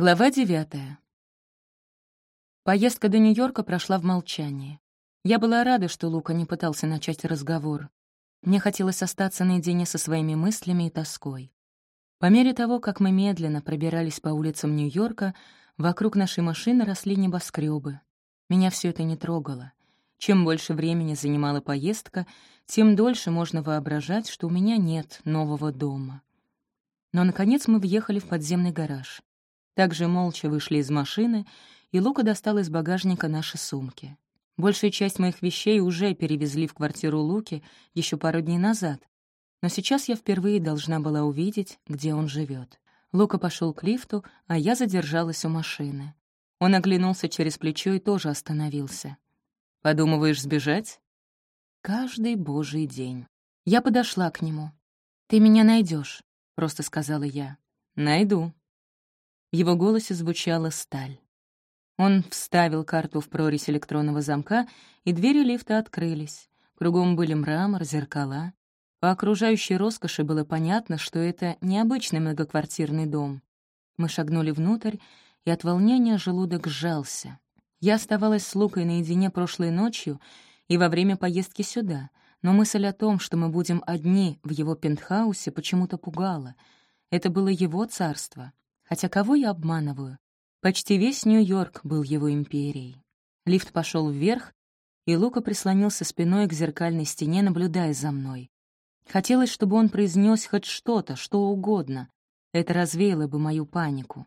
Глава девятая. Поездка до Нью-Йорка прошла в молчании. Я была рада, что Лука не пытался начать разговор. Мне хотелось остаться наедине со своими мыслями и тоской. По мере того, как мы медленно пробирались по улицам Нью-Йорка, вокруг нашей машины росли небоскребы. Меня все это не трогало. Чем больше времени занимала поездка, тем дольше можно воображать, что у меня нет нового дома. Но, наконец, мы въехали в подземный гараж. Также молча вышли из машины, и Лука достал из багажника наши сумки. Большая часть моих вещей уже перевезли в квартиру Луки еще пару дней назад, но сейчас я впервые должна была увидеть, где он живет. Лука пошел к лифту, а я задержалась у машины. Он оглянулся через плечо и тоже остановился. «Подумываешь сбежать?» Каждый божий день. Я подошла к нему. «Ты меня найдешь, просто сказала я. «Найду», в его голосе звучала сталь. Он вставил карту в прорезь электронного замка, и двери лифта открылись. Кругом были мрамор, зеркала. По окружающей роскоши было понятно, что это необычный многоквартирный дом. Мы шагнули внутрь, и от волнения желудок сжался. Я оставалась с Лукой наедине прошлой ночью и во время поездки сюда, но мысль о том, что мы будем одни в его пентхаусе, почему-то пугала. Это было его царство, Хотя кого я обманываю? Почти весь Нью-Йорк был его империей. Лифт пошел вверх, и Лука прислонился спиной к зеркальной стене, наблюдая за мной. Хотелось, чтобы он произнес хоть что-то, что угодно. Это развеяло бы мою панику.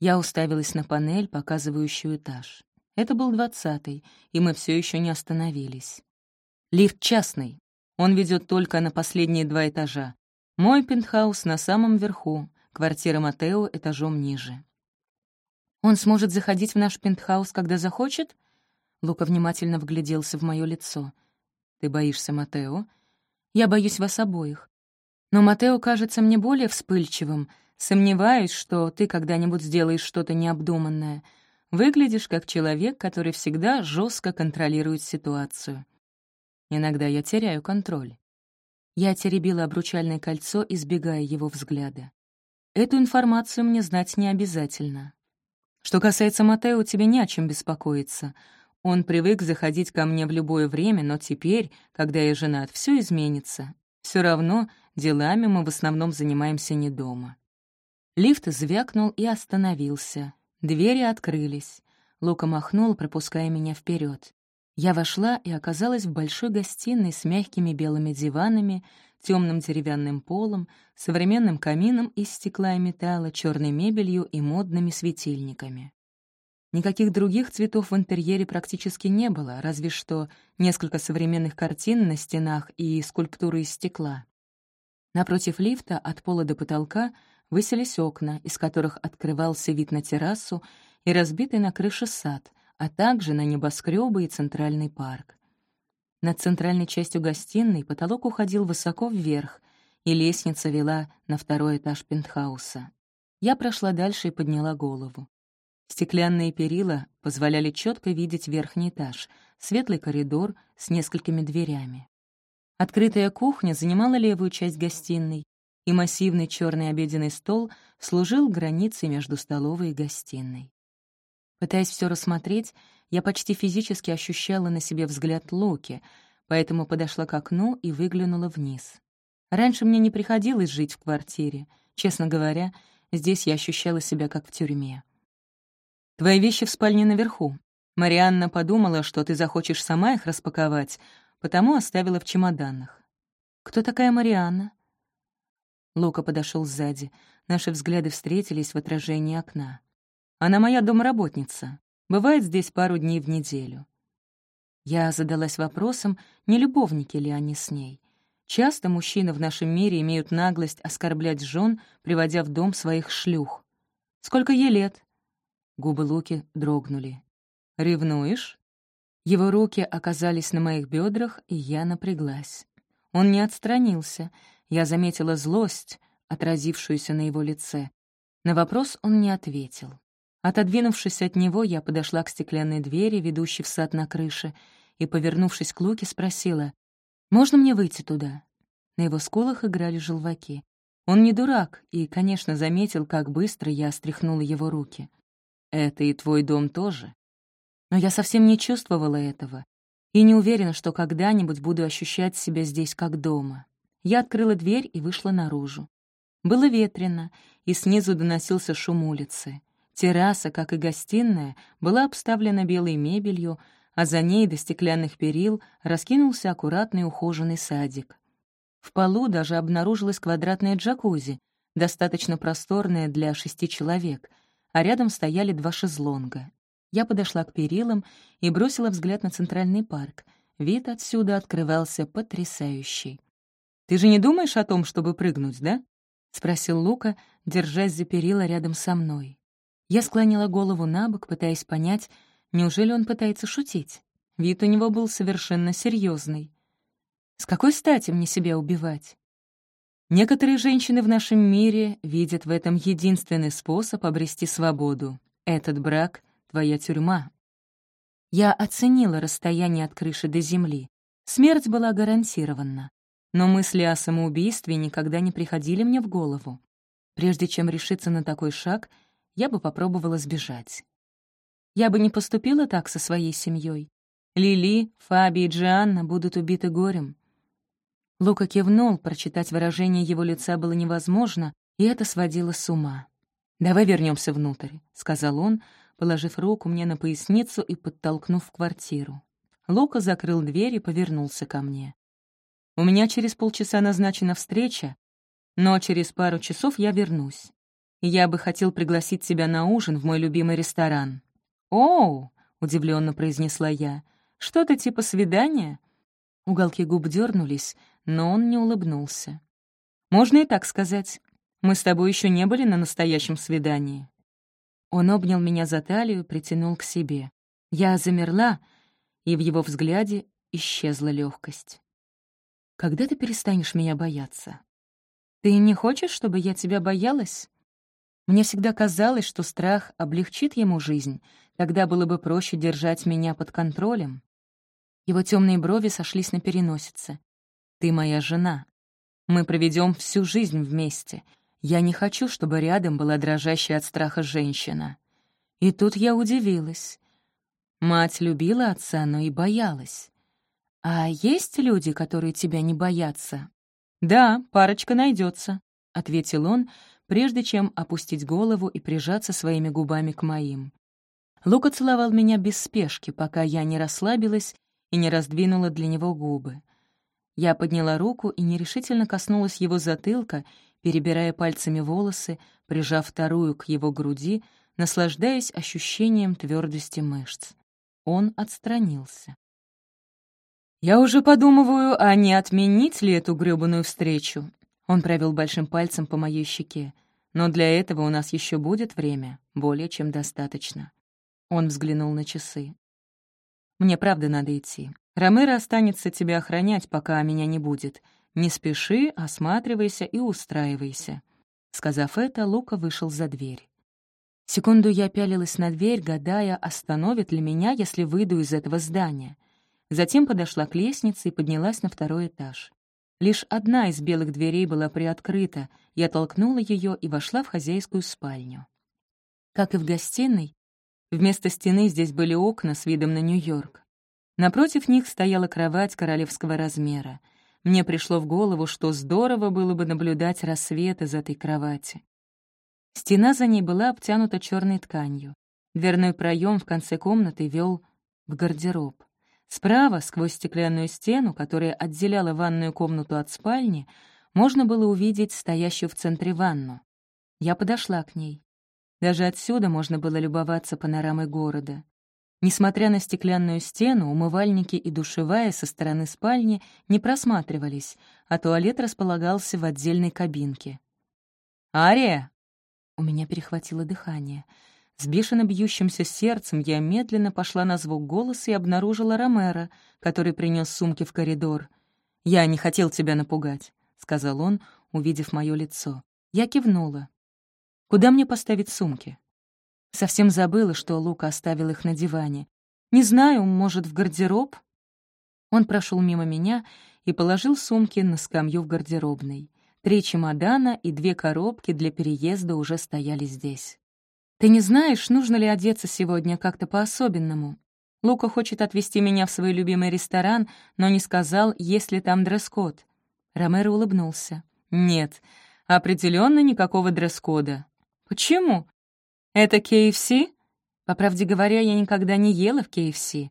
Я уставилась на панель, показывающую этаж. Это был двадцатый, и мы все еще не остановились. Лифт частный. Он ведет только на последние два этажа. Мой пентхаус на самом верху, Квартира Матео этажом ниже. «Он сможет заходить в наш пентхаус, когда захочет?» Лука внимательно вгляделся в мое лицо. «Ты боишься Матео?» «Я боюсь вас обоих. Но Матео кажется мне более вспыльчивым. Сомневаюсь, что ты когда-нибудь сделаешь что-то необдуманное. Выглядишь как человек, который всегда жестко контролирует ситуацию. Иногда я теряю контроль». Я теребила обручальное кольцо, избегая его взгляда. Эту информацию мне знать не обязательно. Что касается Матео, тебе не о чем беспокоиться. Он привык заходить ко мне в любое время, но теперь, когда я женат, все изменится. Все равно делами мы в основном занимаемся не дома. Лифт звякнул и остановился. Двери открылись. Лука махнул, пропуская меня вперед. Я вошла и оказалась в большой гостиной с мягкими белыми диванами, темным деревянным полом, современным камином из стекла и металла, черной мебелью и модными светильниками. Никаких других цветов в интерьере практически не было, разве что несколько современных картин на стенах и скульптуры из стекла. Напротив лифта от пола до потолка выселись окна, из которых открывался вид на террасу и разбитый на крыше сад, а также на небоскребы и центральный парк. Над центральной частью гостиной потолок уходил высоко вверх, и лестница вела на второй этаж пентхауса. Я прошла дальше и подняла голову. Стеклянные перила позволяли четко видеть верхний этаж, светлый коридор с несколькими дверями. Открытая кухня занимала левую часть гостиной, и массивный черный обеденный стол служил границей между столовой и гостиной. Пытаясь все рассмотреть, я почти физически ощущала на себе взгляд Локи, поэтому подошла к окну и выглянула вниз. Раньше мне не приходилось жить в квартире. Честно говоря, здесь я ощущала себя как в тюрьме. «Твои вещи в спальне наверху. Марианна подумала, что ты захочешь сама их распаковать, потому оставила в чемоданах». «Кто такая Марианна?» Лука подошел сзади. Наши взгляды встретились в отражении окна. «Она моя домработница. Бывает здесь пару дней в неделю. Я задалась вопросом, не любовники ли они с ней. Часто мужчины в нашем мире имеют наглость оскорблять жен, приводя в дом своих шлюх. «Сколько ей лет?» Губы Луки дрогнули. «Ревнуешь?» Его руки оказались на моих бедрах, и я напряглась. Он не отстранился. Я заметила злость, отразившуюся на его лице. На вопрос он не ответил. Отодвинувшись от него, я подошла к стеклянной двери, ведущей в сад на крыше, и, повернувшись к Луке, спросила, «Можно мне выйти туда?» На его скулах играли желваки. Он не дурак и, конечно, заметил, как быстро я стряхнула его руки. «Это и твой дом тоже?» Но я совсем не чувствовала этого и не уверена, что когда-нибудь буду ощущать себя здесь как дома. Я открыла дверь и вышла наружу. Было ветрено, и снизу доносился шум улицы. Терраса, как и гостиная, была обставлена белой мебелью, а за ней до стеклянных перил раскинулся аккуратный ухоженный садик. В полу даже обнаружилась квадратная джакузи, достаточно просторная для шести человек, а рядом стояли два шезлонга. Я подошла к перилам и бросила взгляд на центральный парк. Вид отсюда открывался потрясающий. «Ты же не думаешь о том, чтобы прыгнуть, да?» — спросил Лука, держась за перила рядом со мной. Я склонила голову на бок, пытаясь понять, неужели он пытается шутить. Вид у него был совершенно серьезный. С какой стати мне себя убивать? Некоторые женщины в нашем мире видят в этом единственный способ обрести свободу. Этот брак твоя тюрьма». Я оценила расстояние от крыши до земли. Смерть была гарантирована. Но мысли о самоубийстве никогда не приходили мне в голову. Прежде чем решиться на такой шаг, я бы попробовала сбежать. Я бы не поступила так со своей семьей. Лили, Фаби и Джианна будут убиты горем. Лука кивнул, прочитать выражение его лица было невозможно, и это сводило с ума. «Давай вернемся внутрь», — сказал он, положив руку мне на поясницу и подтолкнув в квартиру. Лука закрыл дверь и повернулся ко мне. «У меня через полчаса назначена встреча, но через пару часов я вернусь. Я бы хотел пригласить тебя на ужин в мой любимый ресторан». «Оу!» — удивленно произнесла я. «Что-то типа свидания?» Уголки губ дернулись, но он не улыбнулся. «Можно и так сказать. Мы с тобой еще не были на настоящем свидании». Он обнял меня за талию, притянул к себе. Я замерла, и в его взгляде исчезла легкость. «Когда ты перестанешь меня бояться?» «Ты не хочешь, чтобы я тебя боялась?» Мне всегда казалось, что страх облегчит ему жизнь, тогда было бы проще держать меня под контролем. Его темные брови сошлись на переносице. «Ты моя жена. Мы проведем всю жизнь вместе. Я не хочу, чтобы рядом была дрожащая от страха женщина. И тут я удивилась. Мать любила отца, но и боялась. «А есть люди, которые тебя не боятся?» «Да, парочка найдется, ответил он, прежде чем опустить голову и прижаться своими губами к моим. Лука целовал меня без спешки, пока я не расслабилась и не раздвинула для него губы. Я подняла руку и нерешительно коснулась его затылка перебирая пальцами волосы, прижав вторую к его груди, наслаждаясь ощущением твердости мышц. Он отстранился. «Я уже подумываю, а не отменить ли эту грёбаную встречу?» Он провел большим пальцем по моей щеке. «Но для этого у нас еще будет время, более чем достаточно». Он взглянул на часы. «Мне правда надо идти. Ромеро останется тебя охранять, пока меня не будет. «Не спеши, осматривайся и устраивайся». Сказав это, Лука вышел за дверь. Секунду я пялилась на дверь, гадая, остановит ли меня, если выйду из этого здания. Затем подошла к лестнице и поднялась на второй этаж. Лишь одна из белых дверей была приоткрыта, я толкнула ее и вошла в хозяйскую спальню. Как и в гостиной, вместо стены здесь были окна с видом на Нью-Йорк. Напротив них стояла кровать королевского размера — мне пришло в голову, что здорово было бы наблюдать рассвет из этой кровати. Стена за ней была обтянута черной тканью. Дверной проем в конце комнаты вел в гардероб. Справа, сквозь стеклянную стену, которая отделяла ванную комнату от спальни, можно было увидеть стоящую в центре ванну. Я подошла к ней. Даже отсюда можно было любоваться панорамой города. Несмотря на стеклянную стену, умывальники и душевая со стороны спальни не просматривались, а туалет располагался в отдельной кабинке. «Ария!» У меня перехватило дыхание. С бешено бьющимся сердцем я медленно пошла на звук голоса и обнаружила Ромера, который принес сумки в коридор. «Я не хотел тебя напугать», — сказал он, увидев мое лицо. Я кивнула. «Куда мне поставить сумки?» Совсем забыла, что Лука оставил их на диване. Не знаю, может, в гардероб? Он прошел мимо меня и положил сумки на скамью в гардеробной. Три чемодана и две коробки для переезда уже стояли здесь. «Ты не знаешь, нужно ли одеться сегодня как-то по-особенному?» Лука хочет отвезти меня в свой любимый ресторан, но не сказал, есть ли там дресс-код. Ромеро улыбнулся. «Нет, определенно никакого дресс-кода». «Почему? Это KFC?» По правде говоря, я никогда не ела в KFC.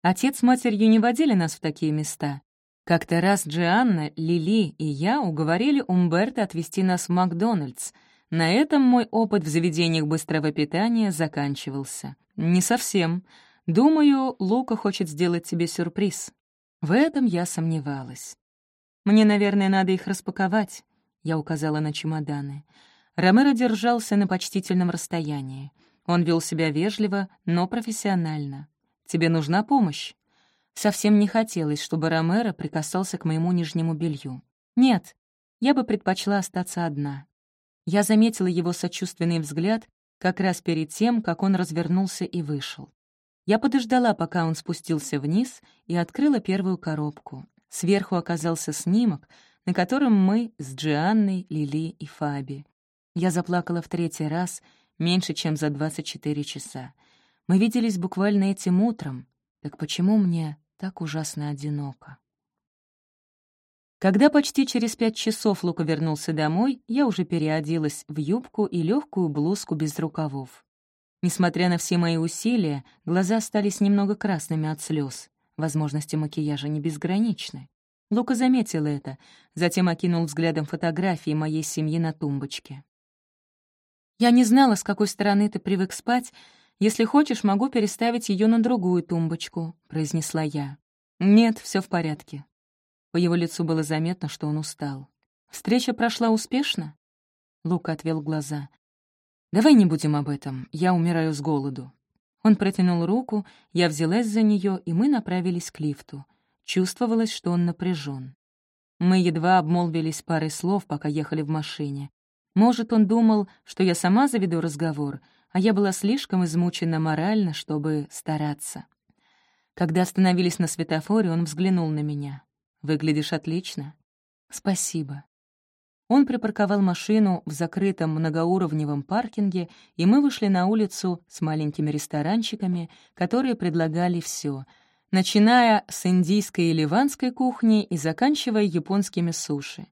Отец с матерью не водили нас в такие места. Как-то раз Джианна, Лили и я уговорили Умберто отвезти нас в Макдональдс. На этом мой опыт в заведениях быстрого питания заканчивался. Не совсем. Думаю, Лука хочет сделать тебе сюрприз. В этом я сомневалась. Мне, наверное, надо их распаковать, я указала на чемоданы. Ромеро держался на почтительном расстоянии. Он вел себя вежливо, но профессионально. «Тебе нужна помощь?» Совсем не хотелось, чтобы Ромеро прикасался к моему нижнему белью. «Нет, я бы предпочла остаться одна». Я заметила его сочувственный взгляд как раз перед тем, как он развернулся и вышел. Я подождала, пока он спустился вниз, и открыла первую коробку. Сверху оказался снимок, на котором мы с Джианной, Лили и Фаби. Я заплакала в третий раз, меньше, чем за 24 часа. Мы виделись буквально этим утром. Так почему мне так ужасно одиноко? Когда почти через пять часов Лука вернулся домой, я уже переоделась в юбку и легкую блузку без рукавов. Несмотря на все мои усилия, глаза остались немного красными от слез. Возможности макияжа не безграничны. Лука заметил это, затем окинул взглядом фотографии моей семьи на тумбочке. «Я не знала, с какой стороны ты привык спать. Если хочешь, могу переставить ее на другую тумбочку», — произнесла я. «Нет, все в порядке». По его лицу было заметно, что он устал. «Встреча прошла успешно?» Лука отвел глаза. «Давай не будем об этом, я умираю с голоду». Он протянул руку, я взялась за нее, и мы направились к лифту. Чувствовалось, что он напряжен. Мы едва обмолвились парой слов, пока ехали в машине. Может, он думал, что я сама заведу разговор, а я была слишком измучена морально, чтобы стараться. Когда остановились на светофоре, он взглянул на меня. «Выглядишь отлично». «Спасибо». Он припарковал машину в закрытом многоуровневом паркинге, и мы вышли на улицу с маленькими ресторанчиками, которые предлагали все, начиная с индийской и ливанской кухни и заканчивая японскими суши.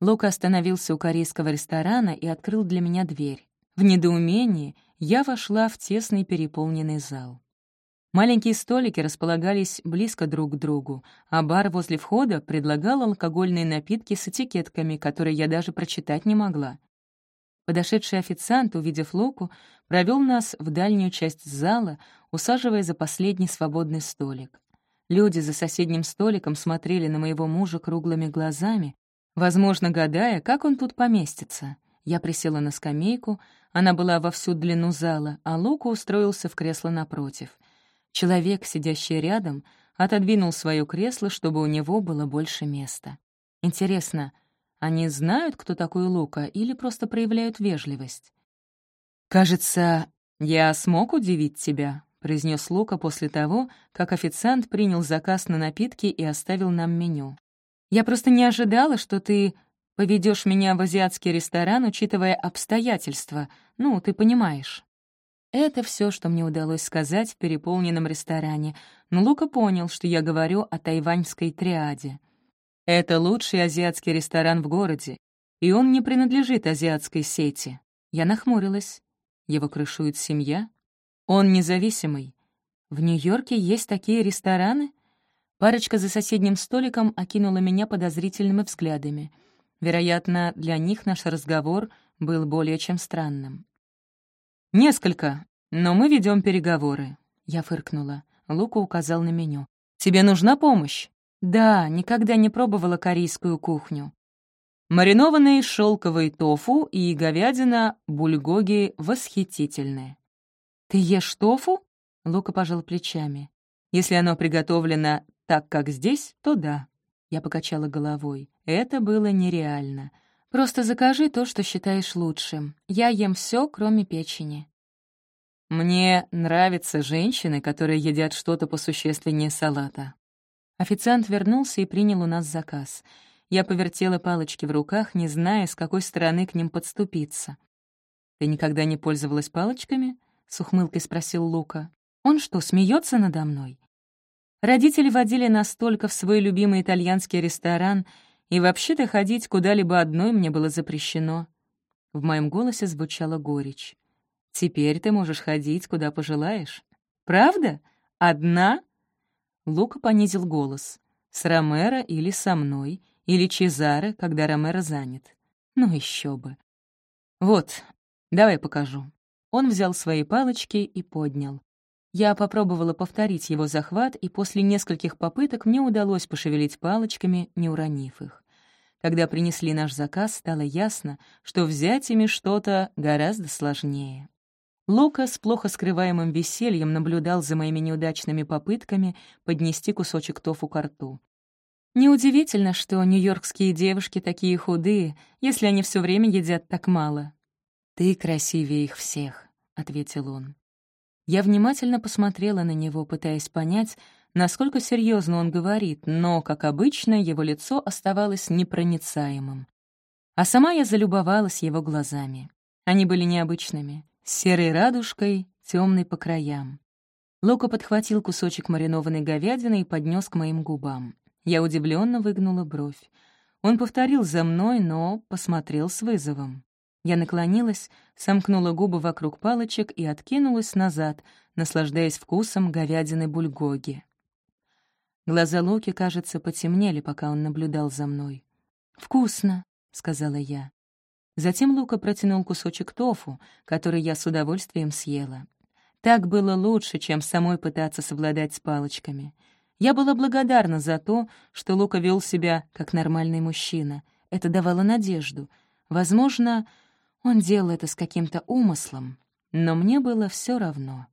Лука остановился у корейского ресторана и открыл для меня дверь. В недоумении я вошла в тесный переполненный зал. Маленькие столики располагались близко друг к другу, а бар возле входа предлагал алкогольные напитки с этикетками, которые я даже прочитать не могла. Подошедший официант, увидев Луку, провел нас в дальнюю часть зала, усаживая за последний свободный столик. Люди за соседним столиком смотрели на моего мужа круглыми глазами, возможно, гадая, как он тут поместится. Я присела на скамейку, она была во всю длину зала, а Лука устроился в кресло напротив — Человек, сидящий рядом, отодвинул свое кресло, чтобы у него было больше места. Интересно, они знают, кто такой Лука, или просто проявляют вежливость? «Кажется, я смог удивить тебя», — произнес Лука после того, как официант принял заказ на напитки и оставил нам меню. «Я просто не ожидала, что ты поведешь меня в азиатский ресторан, учитывая обстоятельства. Ну, ты понимаешь». Это все, что мне удалось сказать в переполненном ресторане, но Лука понял, что я говорю о тайваньской триаде. Это лучший азиатский ресторан в городе, и он не принадлежит азиатской сети. Я нахмурилась. Его крышует семья? Он независимый. В Нью-Йорке есть такие рестораны? Парочка за соседним столиком окинула меня подозрительными взглядами. Вероятно, для них наш разговор был более чем странным. «Несколько, но мы ведем переговоры». Я фыркнула. Лука указал на меню. «Тебе нужна помощь?» «Да, никогда не пробовала корейскую кухню». Маринованный шелковый тофу и говядина бульгоги восхитительные. «Ты ешь тофу?» — Лука пожал плечами. «Если оно приготовлено так, как здесь, то да». Я покачала головой. Это было нереально. Просто закажи то, что считаешь лучшим. Я ем все, кроме печени». «Мне нравятся женщины, которые едят что-то посущественнее салата». Официант вернулся и принял у нас заказ. Я повертела палочки в руках, не зная, с какой стороны к ним подступиться. «Ты никогда не пользовалась палочками?» — с ухмылкой спросил Лука. «Он что, смеется надо мной?» Родители водили нас только в свой любимый итальянский ресторан, и вообще-то ходить куда-либо одной мне было запрещено. В моем голосе звучала горечь. «Теперь ты можешь ходить, куда пожелаешь. Правда? Одна?» Лука понизил голос. «С Ромеро или со мной, или Чезаре, когда Ромеро занят. Ну еще бы. Вот, давай покажу». Он взял свои палочки и поднял. Я попробовала повторить его захват, и после нескольких попыток мне удалось пошевелить палочками, не уронив их. Когда принесли наш заказ, стало ясно, что взять ими что-то гораздо сложнее. Лука с плохо скрываемым весельем наблюдал за моими неудачными попытками поднести кусочек тофу к рту. Неудивительно, что нью-йоркские девушки такие худые, если они все время едят так мало. «Ты красивее их всех», — ответил он. Я внимательно посмотрела на него, пытаясь понять, насколько серьезно он говорит, но, как обычно, его лицо оставалось непроницаемым. А сама я залюбовалась его глазами. Они были необычными, с серой радужкой, темной по краям. Лока подхватил кусочек маринованной говядины и поднес к моим губам. Я удивленно выгнула бровь. Он повторил за мной, но посмотрел с вызовом. Я наклонилась, сомкнула губы вокруг палочек и откинулась назад, наслаждаясь вкусом говядины бульгоги. Глаза Локи, кажется, потемнели, пока он наблюдал за мной. «Вкусно», — сказала я. Затем Лука протянул кусочек тофу, который я с удовольствием съела. Так было лучше, чем самой пытаться совладать с палочками. Я была благодарна за то, что Лука вел себя как нормальный мужчина. Это давало надежду. Возможно, он делал это с каким-то умыслом, но мне было все равно.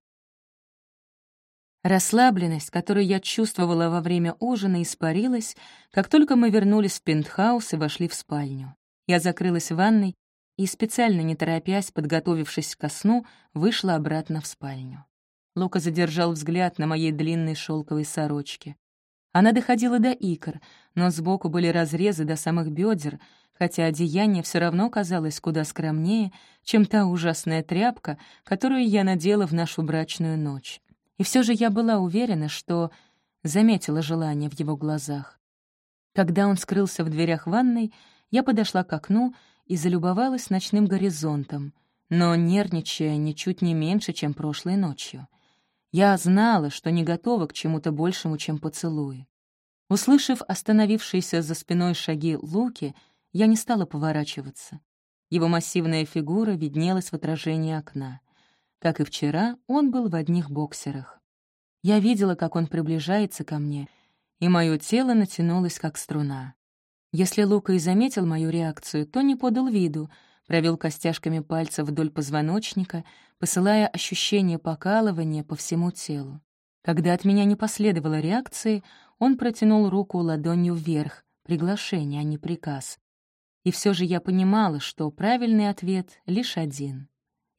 Расслабленность, которую я чувствовала во время ужина, испарилась, как только мы вернулись в пентхаус и вошли в спальню. Я закрылась в ванной и, специально не торопясь, подготовившись ко сну, вышла обратно в спальню. Лука задержал взгляд на моей длинной шелковой сорочке. Она доходила до икр, но сбоку были разрезы до самых бедер, хотя одеяние все равно казалось куда скромнее, чем та ужасная тряпка, которую я надела в нашу брачную ночь. И все же я была уверена, что заметила желание в его глазах. Когда он скрылся в дверях ванной, я подошла к окну и залюбовалась ночным горизонтом, но нервничая ничуть не меньше, чем прошлой ночью. Я знала, что не готова к чему-то большему, чем поцелуи. Услышав остановившиеся за спиной шаги Луки, я не стала поворачиваться. Его массивная фигура виднелась в отражении окна. Как и вчера, он был в одних боксерах. Я видела, как он приближается ко мне, и мое тело натянулось, как струна. Если Лука и заметил мою реакцию, то не подал виду, провел костяшками пальцев вдоль позвоночника, посылая ощущение покалывания по всему телу. Когда от меня не последовало реакции, он протянул руку ладонью вверх, приглашение, а не приказ. И все же я понимала, что правильный ответ лишь один.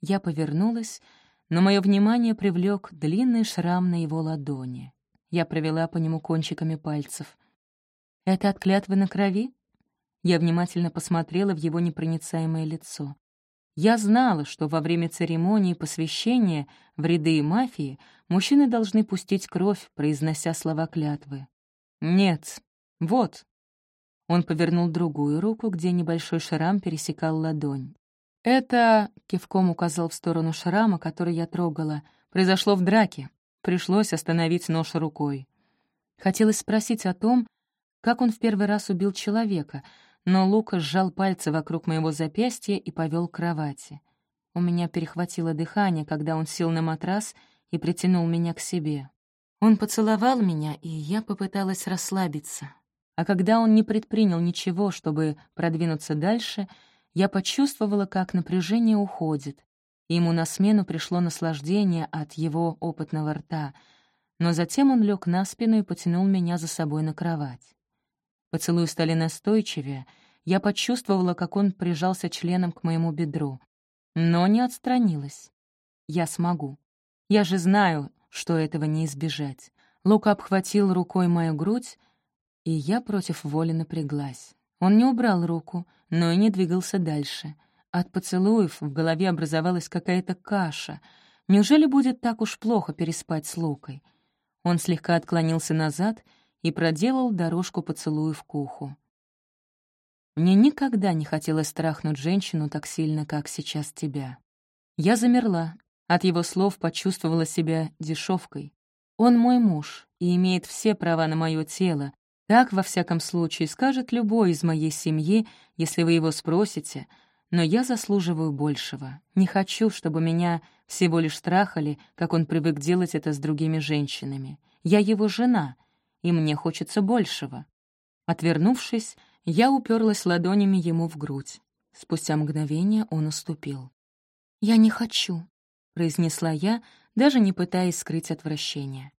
Я повернулась, но мое внимание привлек длинный шрам на его ладони. Я провела по нему кончиками пальцев. «Это от клятвы на крови?» Я внимательно посмотрела в его непроницаемое лицо. Я знала, что во время церемонии посвящения в ряды мафии мужчины должны пустить кровь, произнося слова клятвы. «Нет, вот», он повернул другую руку, где небольшой шрам пересекал ладонь. «Это...» — кивком указал в сторону шрама, который я трогала. «Произошло в драке. Пришлось остановить нож рукой». Хотелось спросить о том, как он в первый раз убил человека, но Лука сжал пальцы вокруг моего запястья и повел к кровати. У меня перехватило дыхание, когда он сел на матрас и притянул меня к себе. Он поцеловал меня, и я попыталась расслабиться. А когда он не предпринял ничего, чтобы продвинуться дальше, я почувствовала, как напряжение уходит, и ему на смену пришло наслаждение от его опытного рта, но затем он лег на спину и потянул меня за собой на кровать. Поцелуи стали настойчивее, я почувствовала, как он прижался членом к моему бедру, но не отстранилась. Я смогу. Я же знаю, что этого не избежать. Лука обхватил рукой мою грудь, и я против воли напряглась. Он не убрал руку, но и не двигался дальше. От поцелуев в голове образовалась какая-то каша. Неужели будет так уж плохо переспать с Лукой? Он слегка отклонился назад и проделал дорожку поцелуев к уху. Мне никогда не хотелось страхнуть женщину так сильно, как сейчас тебя. Я замерла. От его слов почувствовала себя дешевкой. Он мой муж и имеет все права на мое тело. Так, во всяком случае, скажет любой из моей семьи, если вы его спросите. Но я заслуживаю большего. Не хочу, чтобы меня всего лишь страхали, как он привык делать это с другими женщинами. Я его жена, и мне хочется большего. Отвернувшись, я уперлась ладонями ему в грудь. Спустя мгновение он уступил. «Я не хочу», — произнесла я, даже не пытаясь скрыть отвращение.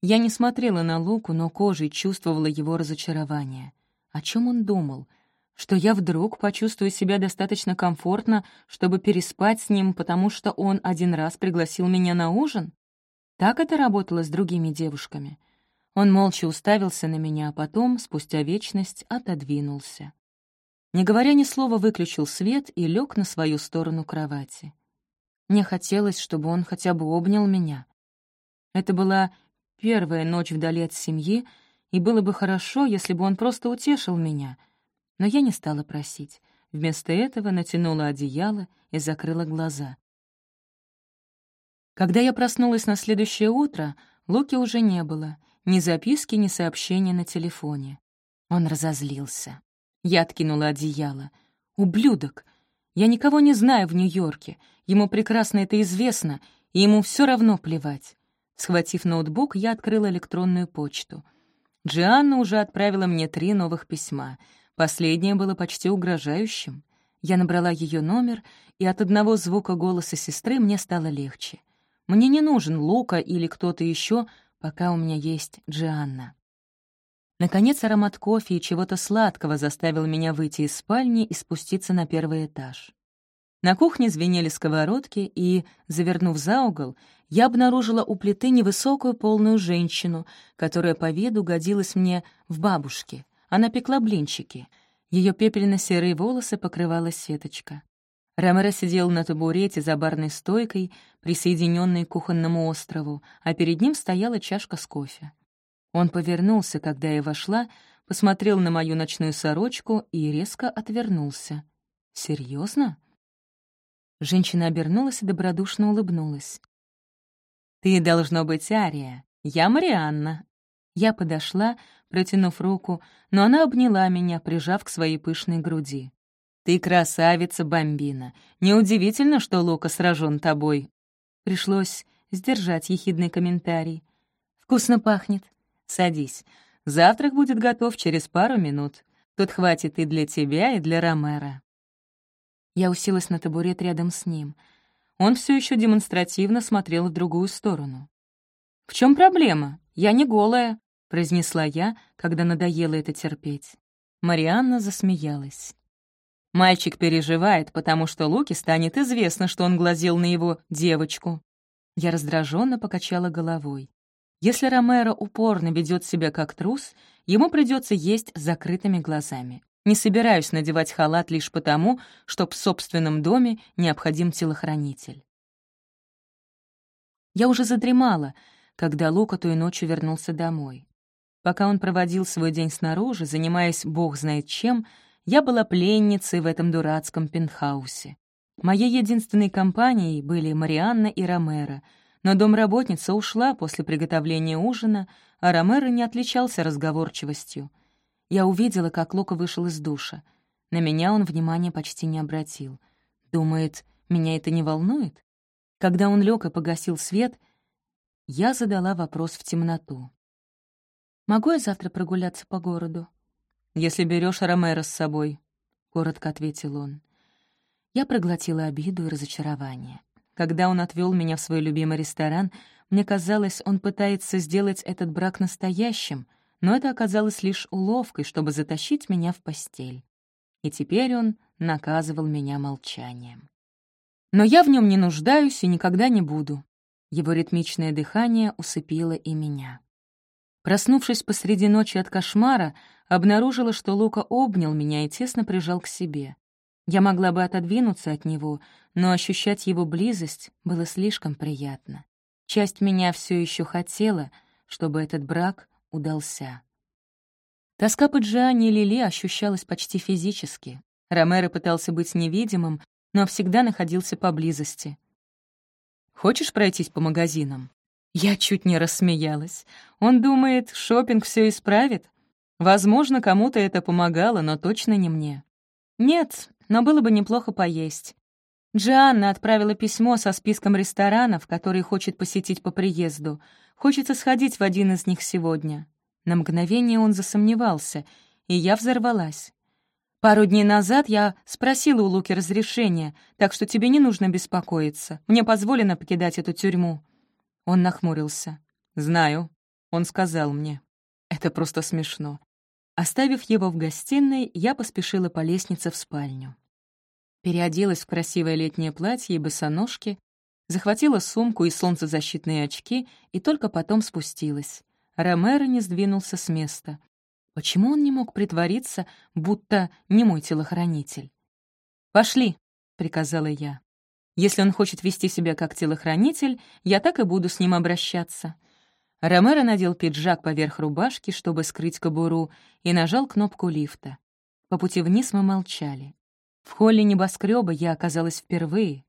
Я не смотрела на Луку, но кожей чувствовала его разочарование. О чем он думал? Что я вдруг почувствую себя достаточно комфортно, чтобы переспать с ним, потому что он один раз пригласил меня на ужин? Так это работало с другими девушками. Он молча уставился на меня, а потом, спустя вечность, отодвинулся. Не говоря ни слова, выключил свет и лег на свою сторону кровати. Мне хотелось, чтобы он хотя бы обнял меня. Это была первая ночь вдали от семьи, и было бы хорошо, если бы он просто утешил меня. Но я не стала просить. Вместо этого натянула одеяло и закрыла глаза. Когда я проснулась на следующее утро, Луки уже не было — ни записки, ни сообщения на телефоне. Он разозлился. Я откинула одеяло. «Ублюдок! Я никого не знаю в Нью-Йорке. Ему прекрасно это известно, и ему все равно плевать». Схватив ноутбук, я открыла электронную почту. Джианна уже отправила мне три новых письма. Последнее было почти угрожающим. Я набрала ее номер, и от одного звука голоса сестры мне стало легче. Мне не нужен Лука или кто-то еще, пока у меня есть Джианна. Наконец аромат кофе и чего-то сладкого заставил меня выйти из спальни и спуститься на первый этаж. На кухне звенели сковородки, и, завернув за угол, я обнаружила у плиты невысокую полную женщину, которая по виду годилась мне в бабушке. Она пекла блинчики. Ее пепельно-серые волосы покрывала сеточка. Ромеро сидел на табурете за барной стойкой, присоединенной к кухонному острову, а перед ним стояла чашка с кофе. Он повернулся, когда я вошла, посмотрел на мою ночную сорочку и резко отвернулся. Серьезно? Женщина обернулась и добродушно улыбнулась. «Ты, должно быть, Ария. Я Марианна». Я подошла, протянув руку, но она обняла меня, прижав к своей пышной груди. «Ты красавица, Бомбина. Неудивительно, что Лука сражен тобой». Пришлось сдержать ехидный комментарий. «Вкусно пахнет. Садись. Завтрак будет готов через пару минут. Тут хватит и для тебя, и для Ромера». Я уселась на табурет рядом с ним. Он все еще демонстративно смотрел в другую сторону. «В чем проблема? Я не голая», — произнесла я, когда надоело это терпеть. Марианна засмеялась. Мальчик переживает, потому что Луке станет известно, что он глазел на его девочку. Я раздраженно покачала головой. Если Ромеро упорно ведет себя как трус, ему придется есть с закрытыми глазами. Не собираюсь надевать халат лишь потому, что в собственном доме необходим телохранитель. Я уже задремала, когда Лука той ночью вернулся домой. Пока он проводил свой день снаружи, занимаясь бог знает чем, я была пленницей в этом дурацком пентхаусе. Моей единственной компанией были Марианна и Ромеро, но домработница ушла после приготовления ужина, а Ромеро не отличался разговорчивостью. Я увидела, как Лука вышел из душа. На меня он внимания почти не обратил. Думает, меня это не волнует? Когда он лег и погасил свет, я задала вопрос в темноту. «Могу я завтра прогуляться по городу?» если берешь Ромеро с собой», — коротко ответил он. Я проглотила обиду и разочарование. Когда он отвел меня в свой любимый ресторан, мне казалось, он пытается сделать этот брак настоящим, но это оказалось лишь уловкой, чтобы затащить меня в постель. И теперь он наказывал меня молчанием. Но я в нем не нуждаюсь и никогда не буду. Его ритмичное дыхание усыпило и меня. Проснувшись посреди ночи от кошмара, обнаружила, что Лука обнял меня и тесно прижал к себе. Я могла бы отодвинуться от него, но ощущать его близость было слишком приятно. Часть меня все еще хотела, чтобы этот брак удался. Тоска по Джианне и Лили ощущалась почти физически. Ромеро пытался быть невидимым, но всегда находился поблизости. «Хочешь пройтись по магазинам?» Я чуть не рассмеялась. Он думает, шопинг все исправит? Возможно, кому-то это помогало, но точно не мне. Нет, но было бы неплохо поесть. Джианна отправила письмо со списком ресторанов, которые хочет посетить по приезду. Хочется сходить в один из них сегодня. На мгновение он засомневался, и я взорвалась. Пару дней назад я спросила у Луки разрешения, так что тебе не нужно беспокоиться. Мне позволено покидать эту тюрьму». Он нахмурился. «Знаю», — он сказал мне. «Это просто смешно». Оставив его в гостиной, я поспешила по лестнице в спальню. Переоделась в красивое летнее платье и босоножки, захватила сумку и солнцезащитные очки и только потом спустилась. Ромеро не сдвинулся с места. Почему он не мог притвориться, будто не мой телохранитель? «Пошли», — приказала я. «Если он хочет вести себя как телохранитель, я так и буду с ним обращаться». Ромеро надел пиджак поверх рубашки, чтобы скрыть кобуру, и нажал кнопку лифта. По пути вниз мы молчали. В холле небоскреба я оказалась впервые.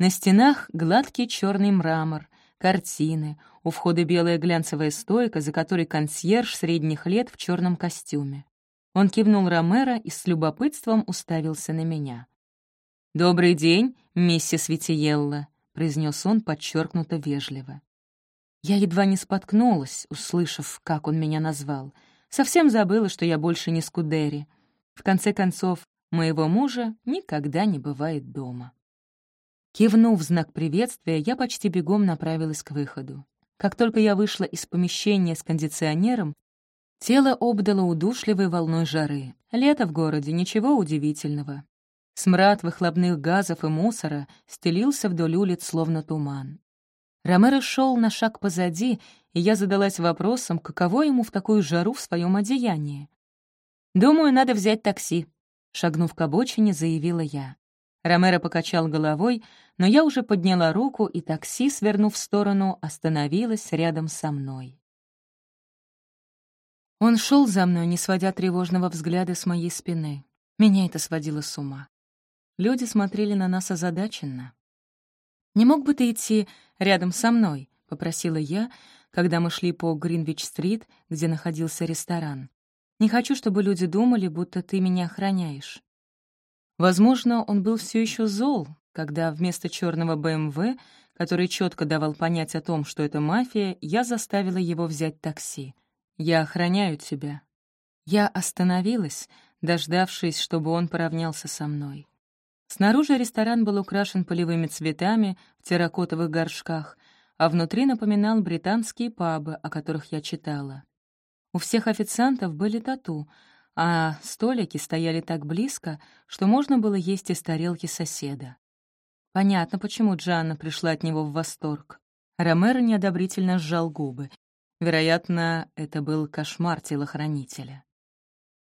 На стенах гладкий черный мрамор, картины, у входа белая глянцевая стойка, за которой консьерж средних лет в черном костюме. Он кивнул Ромеро и с любопытством уставился на меня. «Добрый день, миссис Витиелла», — произнес он подчеркнуто вежливо. Я едва не споткнулась, услышав, как он меня назвал. Совсем забыла, что я больше не Скудери. В конце концов, моего мужа никогда не бывает дома. Кивнув в знак приветствия, я почти бегом направилась к выходу. Как только я вышла из помещения с кондиционером, тело обдало удушливой волной жары. Лето в городе, ничего удивительного. Смрад выхлопных газов и мусора стелился вдоль улиц, словно туман. Ромеро шел на шаг позади, и я задалась вопросом, каково ему в такую жару в своем одеянии. «Думаю, надо взять такси», — шагнув к обочине, заявила я. Ромеро покачал головой, но я уже подняла руку, и такси, свернув в сторону, остановилось рядом со мной. Он шел за мной, не сводя тревожного взгляда с моей спины. Меня это сводило с ума. Люди смотрели на нас озадаченно. «Не мог бы ты идти рядом со мной?» — попросила я, когда мы шли по Гринвич-стрит, где находился ресторан. «Не хочу, чтобы люди думали, будто ты меня охраняешь». Возможно, он был все еще зол, когда вместо черного БМВ, который четко давал понять о том, что это мафия, я заставила его взять такси. «Я охраняю тебя». Я остановилась, дождавшись, чтобы он поравнялся со мной. Снаружи ресторан был украшен полевыми цветами в терракотовых горшках, а внутри напоминал британские пабы, о которых я читала. У всех официантов были тату, а столики стояли так близко, что можно было есть из тарелки соседа. Понятно, почему Джанна пришла от него в восторг. Ромеро неодобрительно сжал губы. Вероятно, это был кошмар телохранителя.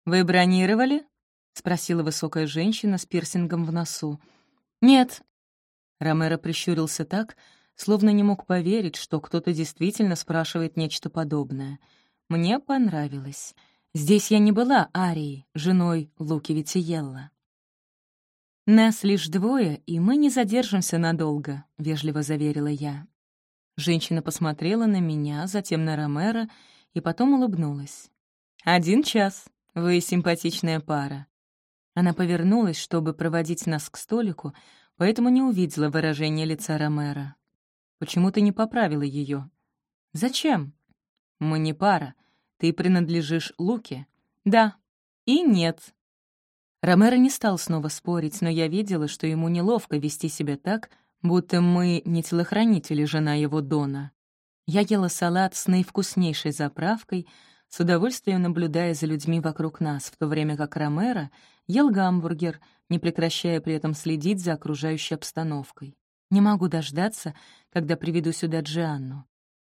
«Вы бронировали?» — спросила высокая женщина с пирсингом в носу. «Нет». Ромеро прищурился так, словно не мог поверить, что кто-то действительно спрашивает нечто подобное. Мне понравилось. Здесь я не была Арией, женой Луки Витиелла. «Нас лишь двое, и мы не задержимся надолго», — вежливо заверила я. Женщина посмотрела на меня, затем на Ромера и потом улыбнулась. «Один час. Вы симпатичная пара». Она повернулась, чтобы проводить нас к столику, поэтому не увидела выражения лица Ромера. «Почему ты не поправила ее? «Зачем?» «Мы не пара. Ты принадлежишь Луке?» «Да». «И нет». Ромеро не стал снова спорить, но я видела, что ему неловко вести себя так, будто мы не телохранители жена его Дона. Я ела салат с наивкуснейшей заправкой, с удовольствием наблюдая за людьми вокруг нас, в то время как Ромеро ел гамбургер, не прекращая при этом следить за окружающей обстановкой. Не могу дождаться, когда приведу сюда Джианну.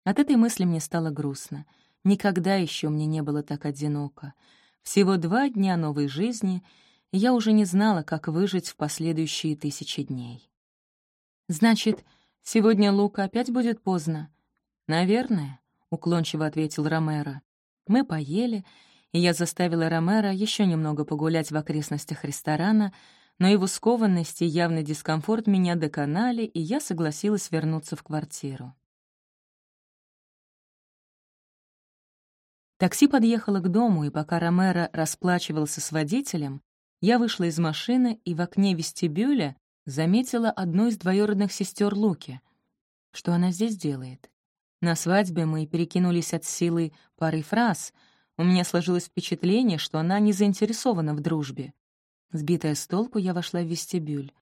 От этой мысли мне стало грустно — Никогда еще мне не было так одиноко. Всего два дня новой жизни, и я уже не знала, как выжить в последующие тысячи дней. «Значит, сегодня Лука опять будет поздно?» «Наверное», — уклончиво ответил Ромеро. Мы поели, и я заставила Ромеро еще немного погулять в окрестностях ресторана, но его скованность и явный дискомфорт меня доконали, и я согласилась вернуться в квартиру. Такси подъехало к дому, и пока Ромеро расплачивался с водителем, я вышла из машины и в окне вестибюля заметила одну из двоюродных сестер Луки. Что она здесь делает? На свадьбе мы перекинулись от силы парой фраз. У меня сложилось впечатление, что она не заинтересована в дружбе. Сбитая с толку, я вошла в вестибюль.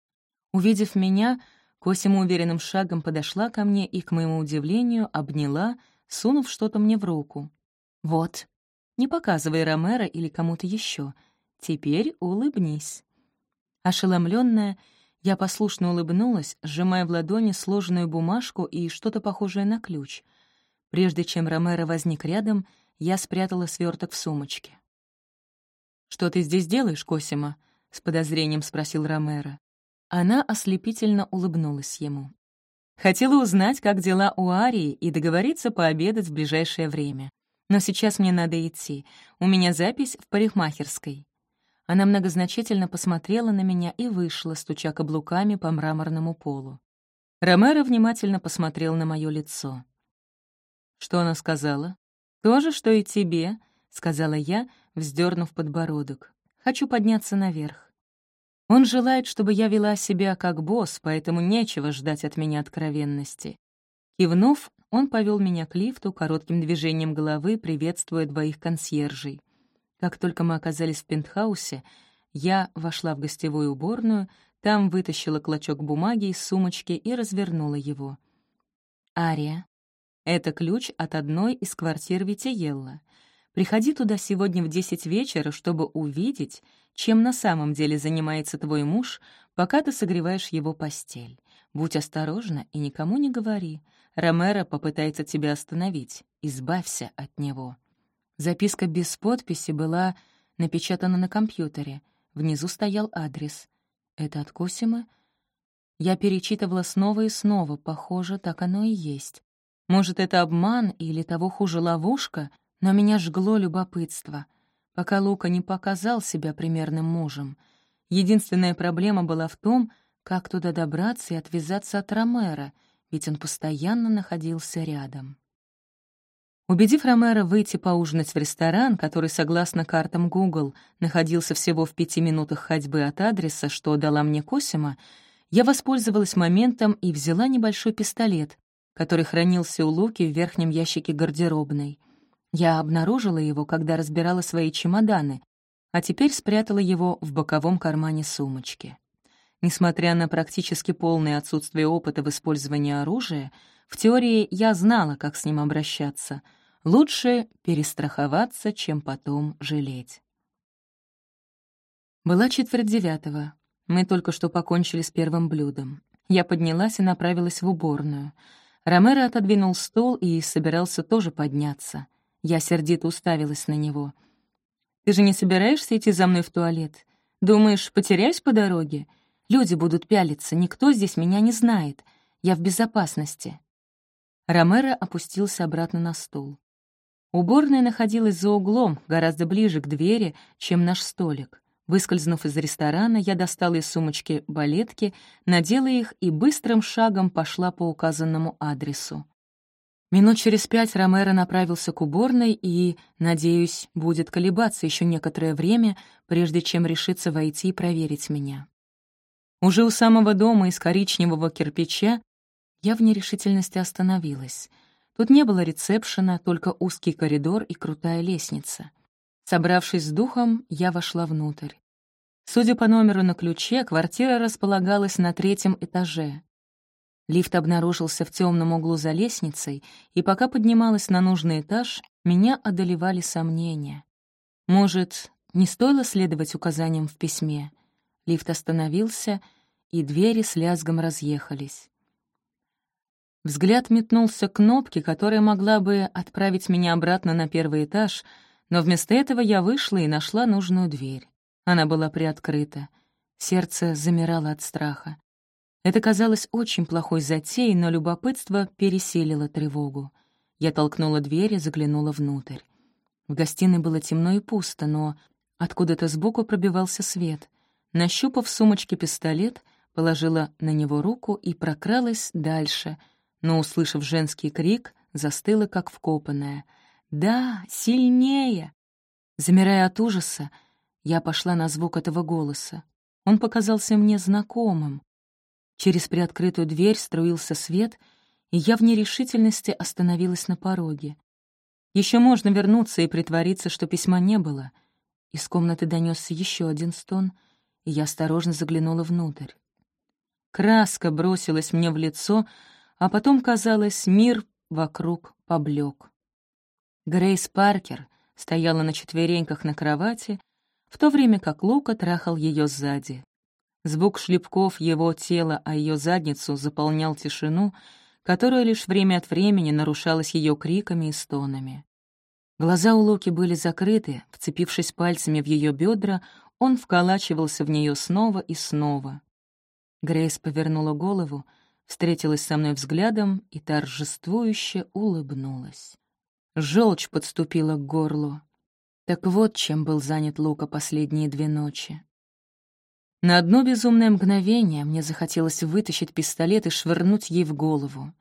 Увидев меня, Косима уверенным шагом подошла ко мне и, к моему удивлению, обняла, сунув что-то мне в руку. «Вот, не показывай Ромеро или кому-то еще. Теперь улыбнись». Ошеломленная, я послушно улыбнулась, сжимая в ладони сложенную бумажку и что-то похожее на ключ. Прежде чем Ромеро возник рядом, я спрятала сверток в сумочке. «Что ты здесь делаешь, Косима?» — с подозрением спросил Ромеро. Она ослепительно улыбнулась ему. «Хотела узнать, как дела у Арии, и договориться пообедать в ближайшее время. Но сейчас мне надо идти. У меня запись в парикмахерской». Она многозначительно посмотрела на меня и вышла, стуча каблуками по мраморному полу. Ромеро внимательно посмотрел на мое лицо. «Что она сказала?» «То же, что и тебе», — сказала я, вздернув подбородок. «Хочу подняться наверх». Он желает, чтобы я вела себя как босс, поэтому нечего ждать от меня откровенности. Кивнув, он повел меня к лифту, коротким движением головы приветствуя двоих консьержей. Как только мы оказались в пентхаусе, я вошла в гостевую уборную, там вытащила клочок бумаги из сумочки и развернула его. «Ария, это ключ от одной из квартир Витиелла. Приходи туда сегодня в десять вечера, чтобы увидеть, чем на самом деле занимается твой муж, пока ты согреваешь его постель. Будь осторожна и никому не говори. Ромеро попытается тебя остановить. Избавься от него». Записка без подписи была напечатана на компьютере. Внизу стоял адрес. «Это от Косимы?» Я перечитывала снова и снова. Похоже, так оно и есть. Может, это обман или того хуже ловушка, но меня жгло любопытство, пока Лука не показал себя примерным мужем. Единственная проблема была в том, как туда добраться и отвязаться от Ромера, ведь он постоянно находился рядом. Убедив Ромеро выйти поужинать в ресторан, который, согласно картам Google, находился всего в пяти минутах ходьбы от адреса, что дала мне Косима, я воспользовалась моментом и взяла небольшой пистолет, который хранился у Луки в верхнем ящике гардеробной. Я обнаружила его, когда разбирала свои чемоданы, а теперь спрятала его в боковом кармане сумочки. Несмотря на практически полное отсутствие опыта в использовании оружия, в теории я знала, как с ним обращаться — Лучше перестраховаться, чем потом жалеть. Была четверть девятого. Мы только что покончили с первым блюдом. Я поднялась и направилась в уборную. Ромеро отодвинул стол и собирался тоже подняться. Я сердито уставилась на него. «Ты же не собираешься идти за мной в туалет? Думаешь, потеряюсь по дороге? Люди будут пялиться, никто здесь меня не знает. Я в безопасности». Ромеро опустился обратно на стул. Уборная находилась за углом, гораздо ближе к двери, чем наш столик. Выскользнув из ресторана, я достала из сумочки балетки, надела их и быстрым шагом пошла по указанному адресу. Минут через пять Ромеро направился к уборной и, надеюсь, будет колебаться еще некоторое время, прежде чем решиться войти и проверить меня. Уже у самого дома из коричневого кирпича я в нерешительности остановилась — Тут не было ресепшена, только узкий коридор и крутая лестница. Собравшись с духом, я вошла внутрь. Судя по номеру на ключе, квартира располагалась на третьем этаже. Лифт обнаружился в темном углу за лестницей, и пока поднималась на нужный этаж, меня одолевали сомнения. Может, не стоило следовать указаниям в письме? Лифт остановился, и двери с лязгом разъехались. Взгляд метнулся к кнопке, которая могла бы отправить меня обратно на первый этаж, но вместо этого я вышла и нашла нужную дверь. Она была приоткрыта. Сердце замирало от страха. Это казалось очень плохой затеей, но любопытство пересилило тревогу. Я толкнула дверь и заглянула внутрь. В гостиной было темно и пусто, но откуда-то сбоку пробивался свет. Нащупав в сумочке пистолет, положила на него руку и прокралась дальше, но, услышав женский крик, застыла как вкопанная. «Да, сильнее!» Замирая от ужаса, я пошла на звук этого голоса. Он показался мне знакомым. Через приоткрытую дверь струился свет, и я в нерешительности остановилась на пороге. Еще можно вернуться и притвориться, что письма не было. Из комнаты донесся еще один стон, и я осторожно заглянула внутрь. Краска бросилась мне в лицо, а потом, казалось, мир вокруг поблек. Грейс Паркер стояла на четвереньках на кровати, в то время как Лука трахал ее сзади. Звук шлепков его тела о ее задницу заполнял тишину, которая лишь время от времени нарушалась ее криками и стонами. Глаза у Луки были закрыты, вцепившись пальцами в ее бедра, он вколачивался в нее снова и снова. Грейс повернула голову, встретилась со мной взглядом и торжествующе улыбнулась. Желчь подступила к горлу. Так вот, чем был занят Лука последние две ночи. На одно безумное мгновение мне захотелось вытащить пистолет и швырнуть ей в голову.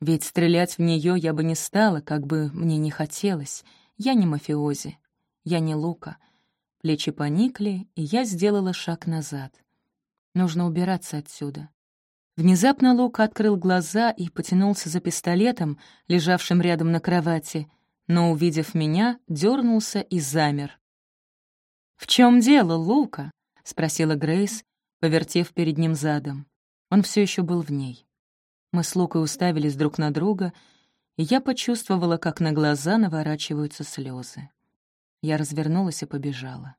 Ведь стрелять в нее я бы не стала, как бы мне не хотелось. Я не мафиози, я не Лука. Плечи поникли, и я сделала шаг назад. Нужно убираться отсюда. Внезапно Лука открыл глаза и потянулся за пистолетом, лежавшим рядом на кровати — но, увидев меня, дернулся и замер. «В чем дело, Лука?» — спросила Грейс, повертев перед ним задом. Он все еще был в ней. Мы с Лукой уставились друг на друга, и я почувствовала, как на глаза наворачиваются слезы. Я развернулась и побежала.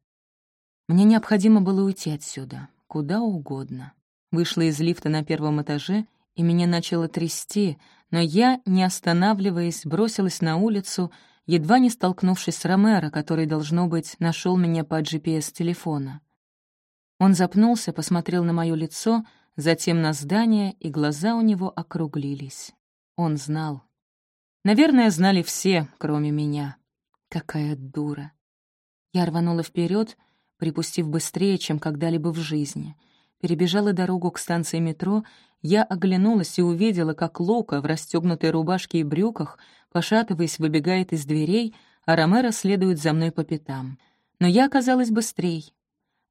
Мне необходимо было уйти отсюда, куда угодно. Вышла из лифта на первом этаже, и меня начало трясти, но я, не останавливаясь, бросилась на улицу, едва не столкнувшись с Ромеро, который, должно быть, нашел меня по GPS-телефона. Он запнулся, посмотрел на мое лицо, затем на здание, и глаза у него округлились. Он знал. Наверное, знали все, кроме меня. Какая дура. Я рванула вперед, припустив быстрее, чем когда-либо в жизни. Перебежала дорогу к станции метро я оглянулась и увидела, как Лука в расстегнутой рубашке и брюках, пошатываясь, выбегает из дверей, а Ромеро следует за мной по пятам. Но я оказалась быстрей.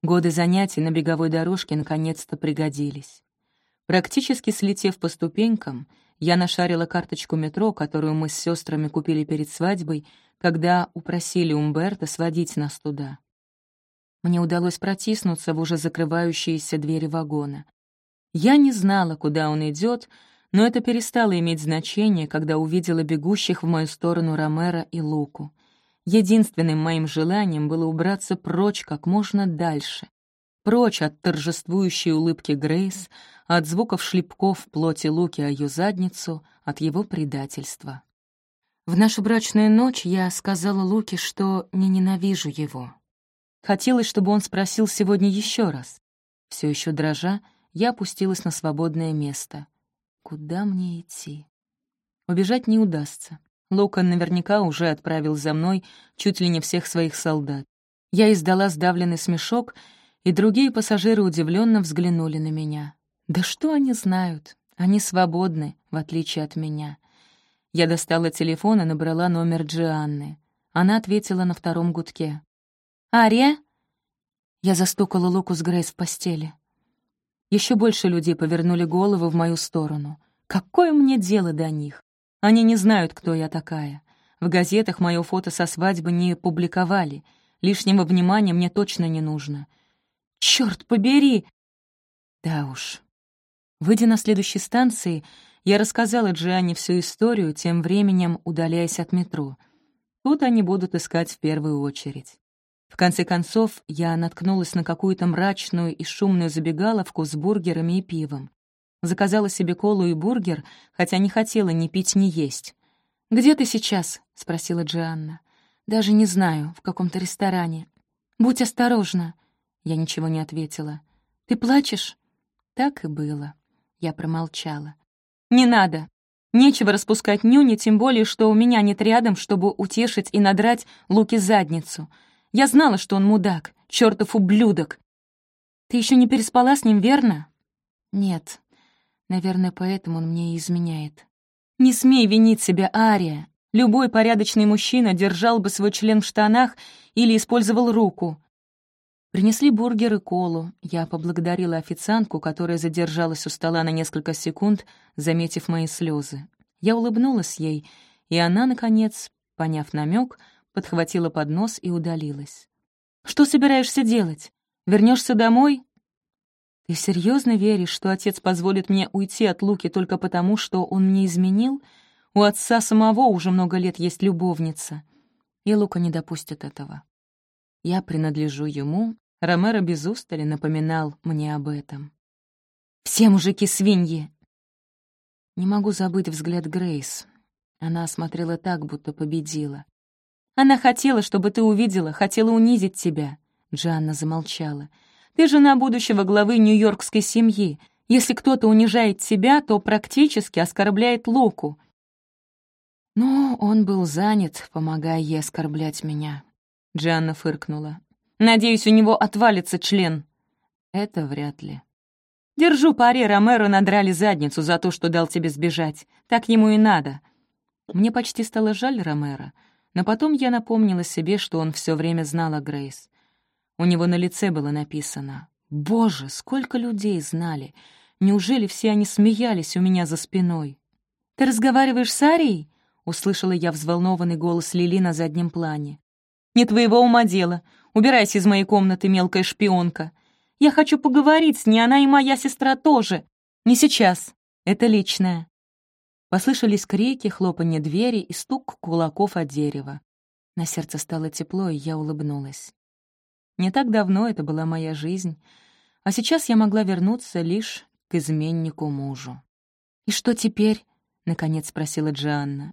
Годы занятий на беговой дорожке наконец-то пригодились. Практически слетев по ступенькам, я нашарила карточку метро, которую мы с сестрами купили перед свадьбой, когда упросили Умберта сводить нас туда. Мне удалось протиснуться в уже закрывающиеся двери вагона. Я не знала, куда он идет, но это перестало иметь значение, когда увидела бегущих в мою сторону Ромера и Луку. Единственным моим желанием было убраться прочь как можно дальше. Прочь от торжествующей улыбки Грейс, от звуков шлепков плоти Луки о ее задницу, от его предательства. В нашу брачную ночь я сказала Луке, что не ненавижу его. Хотелось, чтобы он спросил сегодня еще раз. Все еще дрожа, я опустилась на свободное место. Куда мне идти? Убежать не удастся. Локон наверняка уже отправил за мной чуть ли не всех своих солдат. Я издала сдавленный смешок, и другие пассажиры удивленно взглянули на меня. Да что они знают? Они свободны, в отличие от меня. Я достала телефон и набрала номер Джианны. Она ответила на втором гудке. «Ария?» Я застукала Луку с Грейс в постели. Еще больше людей повернули головы в мою сторону. Какое мне дело до них? Они не знают, кто я такая. В газетах мое фото со свадьбы не публиковали. Лишнего внимания мне точно не нужно. Черт побери! Да уж. Выйдя на следующей станции, я рассказала Джианне всю историю, тем временем удаляясь от метро. Тут они будут искать в первую очередь. В конце концов, я наткнулась на какую-то мрачную и шумную забегаловку с бургерами и пивом. Заказала себе колу и бургер, хотя не хотела ни пить, ни есть. «Где ты сейчас?» — спросила Джианна. «Даже не знаю, в каком-то ресторане. Будь осторожна». Я ничего не ответила. «Ты плачешь?» Так и было. Я промолчала. «Не надо. Нечего распускать нюни, тем более, что у меня нет рядом, чтобы утешить и надрать Луки задницу. Я знала, что он мудак, чертов ублюдок. Ты еще не переспала с ним, верно? Нет. Наверное, поэтому он мне и изменяет. Не смей винить себя, Ария. Любой порядочный мужчина держал бы свой член в штанах или использовал руку. Принесли бургер и колу. Я поблагодарила официантку, которая задержалась у стола на несколько секунд, заметив мои слезы. Я улыбнулась ей, и она, наконец, поняв намек, подхватила поднос и удалилась. «Что собираешься делать? Вернешься домой?» «Ты серьезно веришь, что отец позволит мне уйти от Луки только потому, что он мне изменил? У отца самого уже много лет есть любовница, и Лука не допустит этого. Я принадлежу ему, Ромеро без устали напоминал мне об этом. «Все мужики свиньи!» Не могу забыть взгляд Грейс. Она смотрела так, будто победила. «Она хотела, чтобы ты увидела, хотела унизить тебя». Джанна замолчала. «Ты жена будущего главы нью-йоркской семьи. Если кто-то унижает тебя, то практически оскорбляет Луку». Но он был занят, помогая ей оскорблять меня. Джанна фыркнула. Надеюсь, у него отвалится член». «Это вряд ли». «Держу пари, Ромеро надрали задницу за то, что дал тебе сбежать. Так ему и надо». Мне почти стало жаль Ромеро, но потом я напомнила себе, что он все время знал о Грейс. У него на лице было написано «Боже, сколько людей знали! Неужели все они смеялись у меня за спиной?» «Ты разговариваешь с Арией?» — услышала я взволнованный голос Лили на заднем плане. «Не твоего ума дело. Убирайся из моей комнаты, мелкая шпионка. Я хочу поговорить с ней, она и моя сестра тоже. Не сейчас. Это личное». Послышались крики, хлопанье двери и стук кулаков от дерева. На сердце стало тепло, и я улыбнулась. Не так давно это была моя жизнь, а сейчас я могла вернуться лишь к изменнику мужу. «И что теперь?» — наконец спросила Джианна.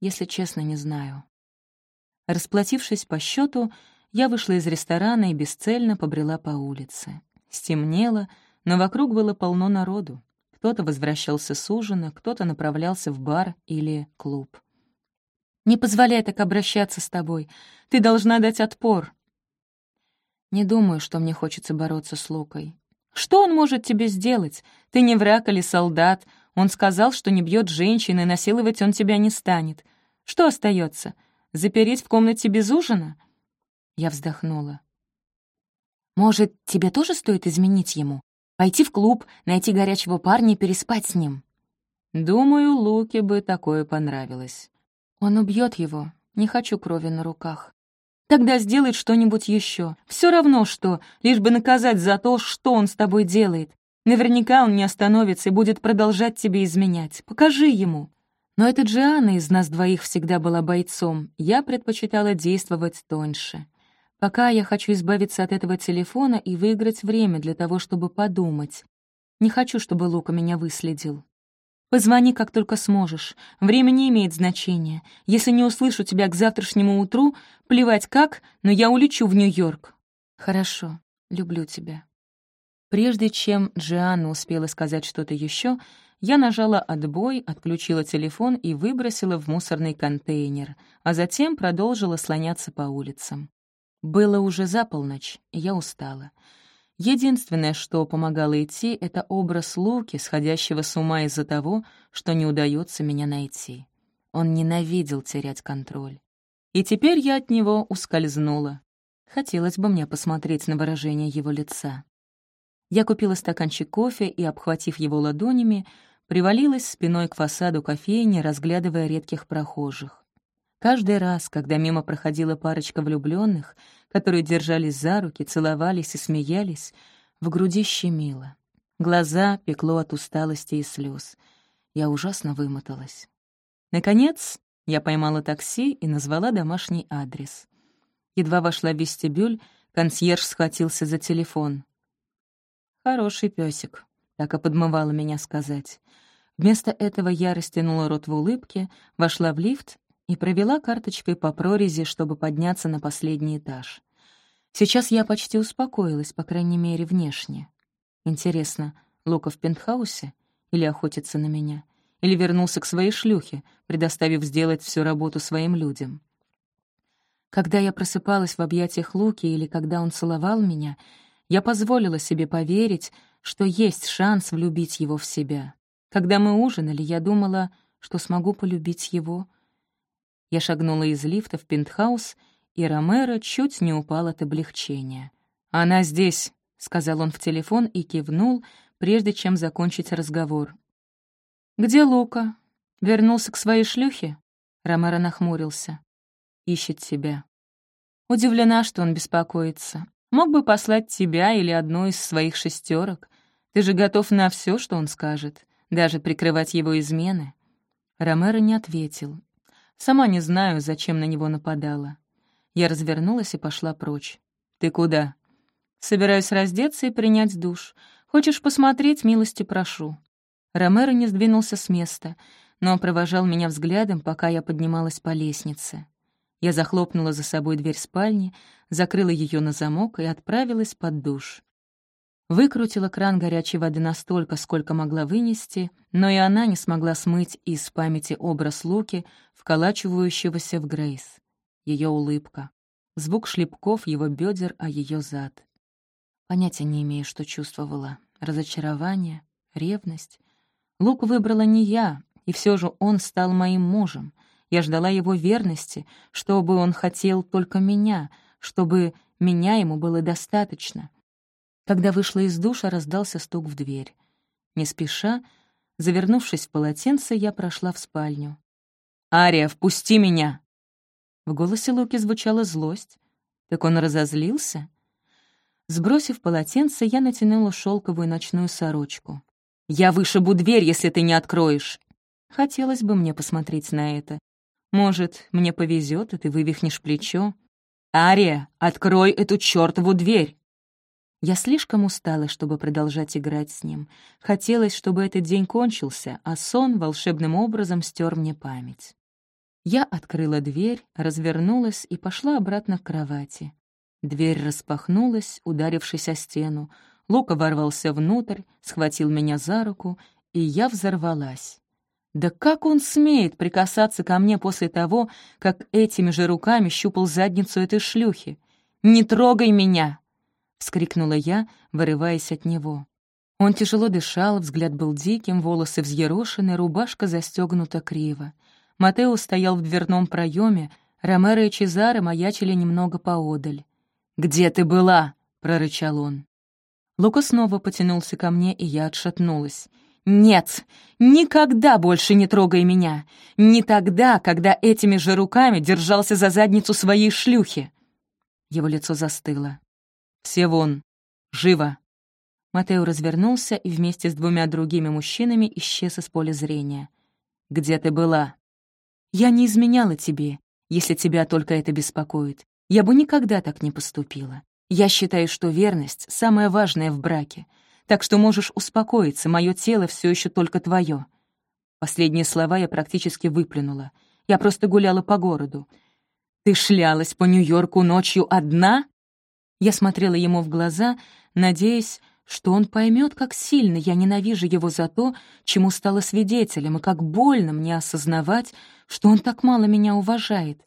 «Если честно, не знаю». Расплатившись по счету, я вышла из ресторана и бесцельно побрела по улице. Стемнело, но вокруг было полно народу. Кто-то возвращался с ужина, кто-то направлялся в бар или клуб. «Не позволяй так обращаться с тобой. Ты должна дать отпор». Не думаю, что мне хочется бороться с Лукой. Что он может тебе сделать? Ты не враг или солдат. Он сказал, что не бьет женщин, и насиловать он тебя не станет. Что остается? Запереть в комнате без ужина? Я вздохнула. «Может, тебе тоже стоит изменить ему? Пойти в клуб, найти горячего парня и переспать с ним?» «Думаю, Луке бы такое понравилось». «Он убьет его. Не хочу крови на руках». «Тогда сделает что-нибудь еще. Все равно что, лишь бы наказать за то, что он с тобой делает. Наверняка он не остановится и будет продолжать тебе изменять. Покажи ему». Но эта Джиана из нас двоих всегда была бойцом. Я предпочитала действовать тоньше. Пока я хочу избавиться от этого телефона и выиграть время для того, чтобы подумать. Не хочу, чтобы Лука меня выследил. Позвони, как только сможешь. Время не имеет значения. Если не услышу тебя к завтрашнему утру, плевать как, но я улечу в Нью-Йорк. Хорошо, люблю тебя. Прежде чем Джианна успела сказать что-то еще, я нажала «отбой», отключила телефон и выбросила в мусорный контейнер, а затем продолжила слоняться по улицам. Было уже за полночь, и я устала. Единственное, что помогало идти, — это образ Луки, сходящего с ума из-за того, что не удается меня найти. Он ненавидел терять контроль. И теперь я от него ускользнула. Хотелось бы мне посмотреть на выражение его лица. Я купила стаканчик кофе и, обхватив его ладонями, привалилась спиной к фасаду кофейни, разглядывая редких прохожих. Каждый раз, когда мимо проходила парочка влюбленных, которые держались за руки, целовались и смеялись, в груди щемило. Глаза пекло от усталости и слез. Я ужасно вымоталась. Наконец, я поймала такси и назвала домашний адрес. Едва вошла в вестибюль, консьерж схватился за телефон. «Хороший песик, так и подмывало меня сказать. Вместо этого я растянула рот в улыбке, вошла в лифт и провела карточкой по прорези, чтобы подняться на последний этаж. Сейчас я почти успокоилась, по крайней мере, внешне. Интересно, Лука в пентхаусе? Или охотится на меня? Или вернулся к своей шлюхе, предоставив сделать всю работу своим людям? Когда я просыпалась в объятиях Луки или когда он целовал меня, я позволила себе поверить, что есть шанс влюбить его в себя. Когда мы ужинали, я думала, что смогу полюбить его. Я шагнула из лифта в пентхаус, и Ромеро чуть не упал от облегчения. «Она здесь», — сказал он в телефон и кивнул, прежде чем закончить разговор. «Где Лука? Вернулся к своей шлюхе?» Ромеро нахмурился ищет себя. Удивлена, что он беспокоится. Мог бы послать тебя или одну из своих шестерок. Ты же готов на все, что он скажет, даже прикрывать его измены. Ромеро не ответил. Сама не знаю, зачем на него нападала. Я развернулась и пошла прочь. «Ты куда?» «Собираюсь раздеться и принять душ. Хочешь посмотреть, милости прошу». Ромеро не сдвинулся с места, но провожал меня взглядом, пока я поднималась по лестнице. Я захлопнула за собой дверь спальни, закрыла ее на замок и отправилась под душ. Выкрутила кран горячей воды настолько, сколько могла вынести, но и она не смогла смыть из памяти образ Луки, вколачивающегося в Грейс. Ее улыбка, звук шлепков его бедер, о ее зад. Понятия не имею, что чувствовала. Разочарование, ревность. Лук выбрала не я, и все же он стал моим мужем. Я ждала его верности, чтобы он хотел только меня, чтобы меня ему было достаточно. Когда вышла из душа, раздался стук в дверь. Не спеша, завернувшись в полотенце, я прошла в спальню. «Ария, впусти меня!» В голосе Луки звучала злость. Так он разозлился? Сбросив полотенце, я натянула шелковую ночную сорочку. «Я вышибу дверь, если ты не откроешь!» Хотелось бы мне посмотреть на это. Может, мне повезет, и ты вывихнешь плечо? Ария, открой эту чёртову дверь!» Я слишком устала, чтобы продолжать играть с ним. Хотелось, чтобы этот день кончился, а сон волшебным образом стер мне память. Я открыла дверь, развернулась и пошла обратно к кровати. Дверь распахнулась, ударившись о стену. Лука ворвался внутрь, схватил меня за руку, и я взорвалась. Да как он смеет прикасаться ко мне после того, как этими же руками щупал задницу этой шлюхи? «Не трогай меня!» — вскрикнула я, вырываясь от него. Он тяжело дышал, взгляд был диким, волосы взъерошены, рубашка застегнута криво. Матео стоял в дверном проеме, Ромеро и Чезаро маячили немного поодаль. «Где ты была?» — прорычал он. Лука снова потянулся ко мне, и я отшатнулась. «Нет, никогда больше не трогай меня! Не тогда, когда этими же руками держался за задницу своей шлюхи!» Его лицо застыло. «Все вон! Живо!» Матео развернулся и вместе с двумя другими мужчинами исчез из поля зрения. «Где ты была?» «Я не изменяла тебе, если тебя только это беспокоит. Я бы никогда так не поступила. Я считаю, что верность — самое важное в браке так что можешь успокоиться, мое тело все еще только твое. Последние слова я практически выплюнула. Я просто гуляла по городу. «Ты шлялась по Нью-Йорку ночью одна?» Я смотрела ему в глаза, надеясь, что он поймет, как сильно я ненавижу его за то, чему стала свидетелем, и как больно мне осознавать, что он так мало меня уважает.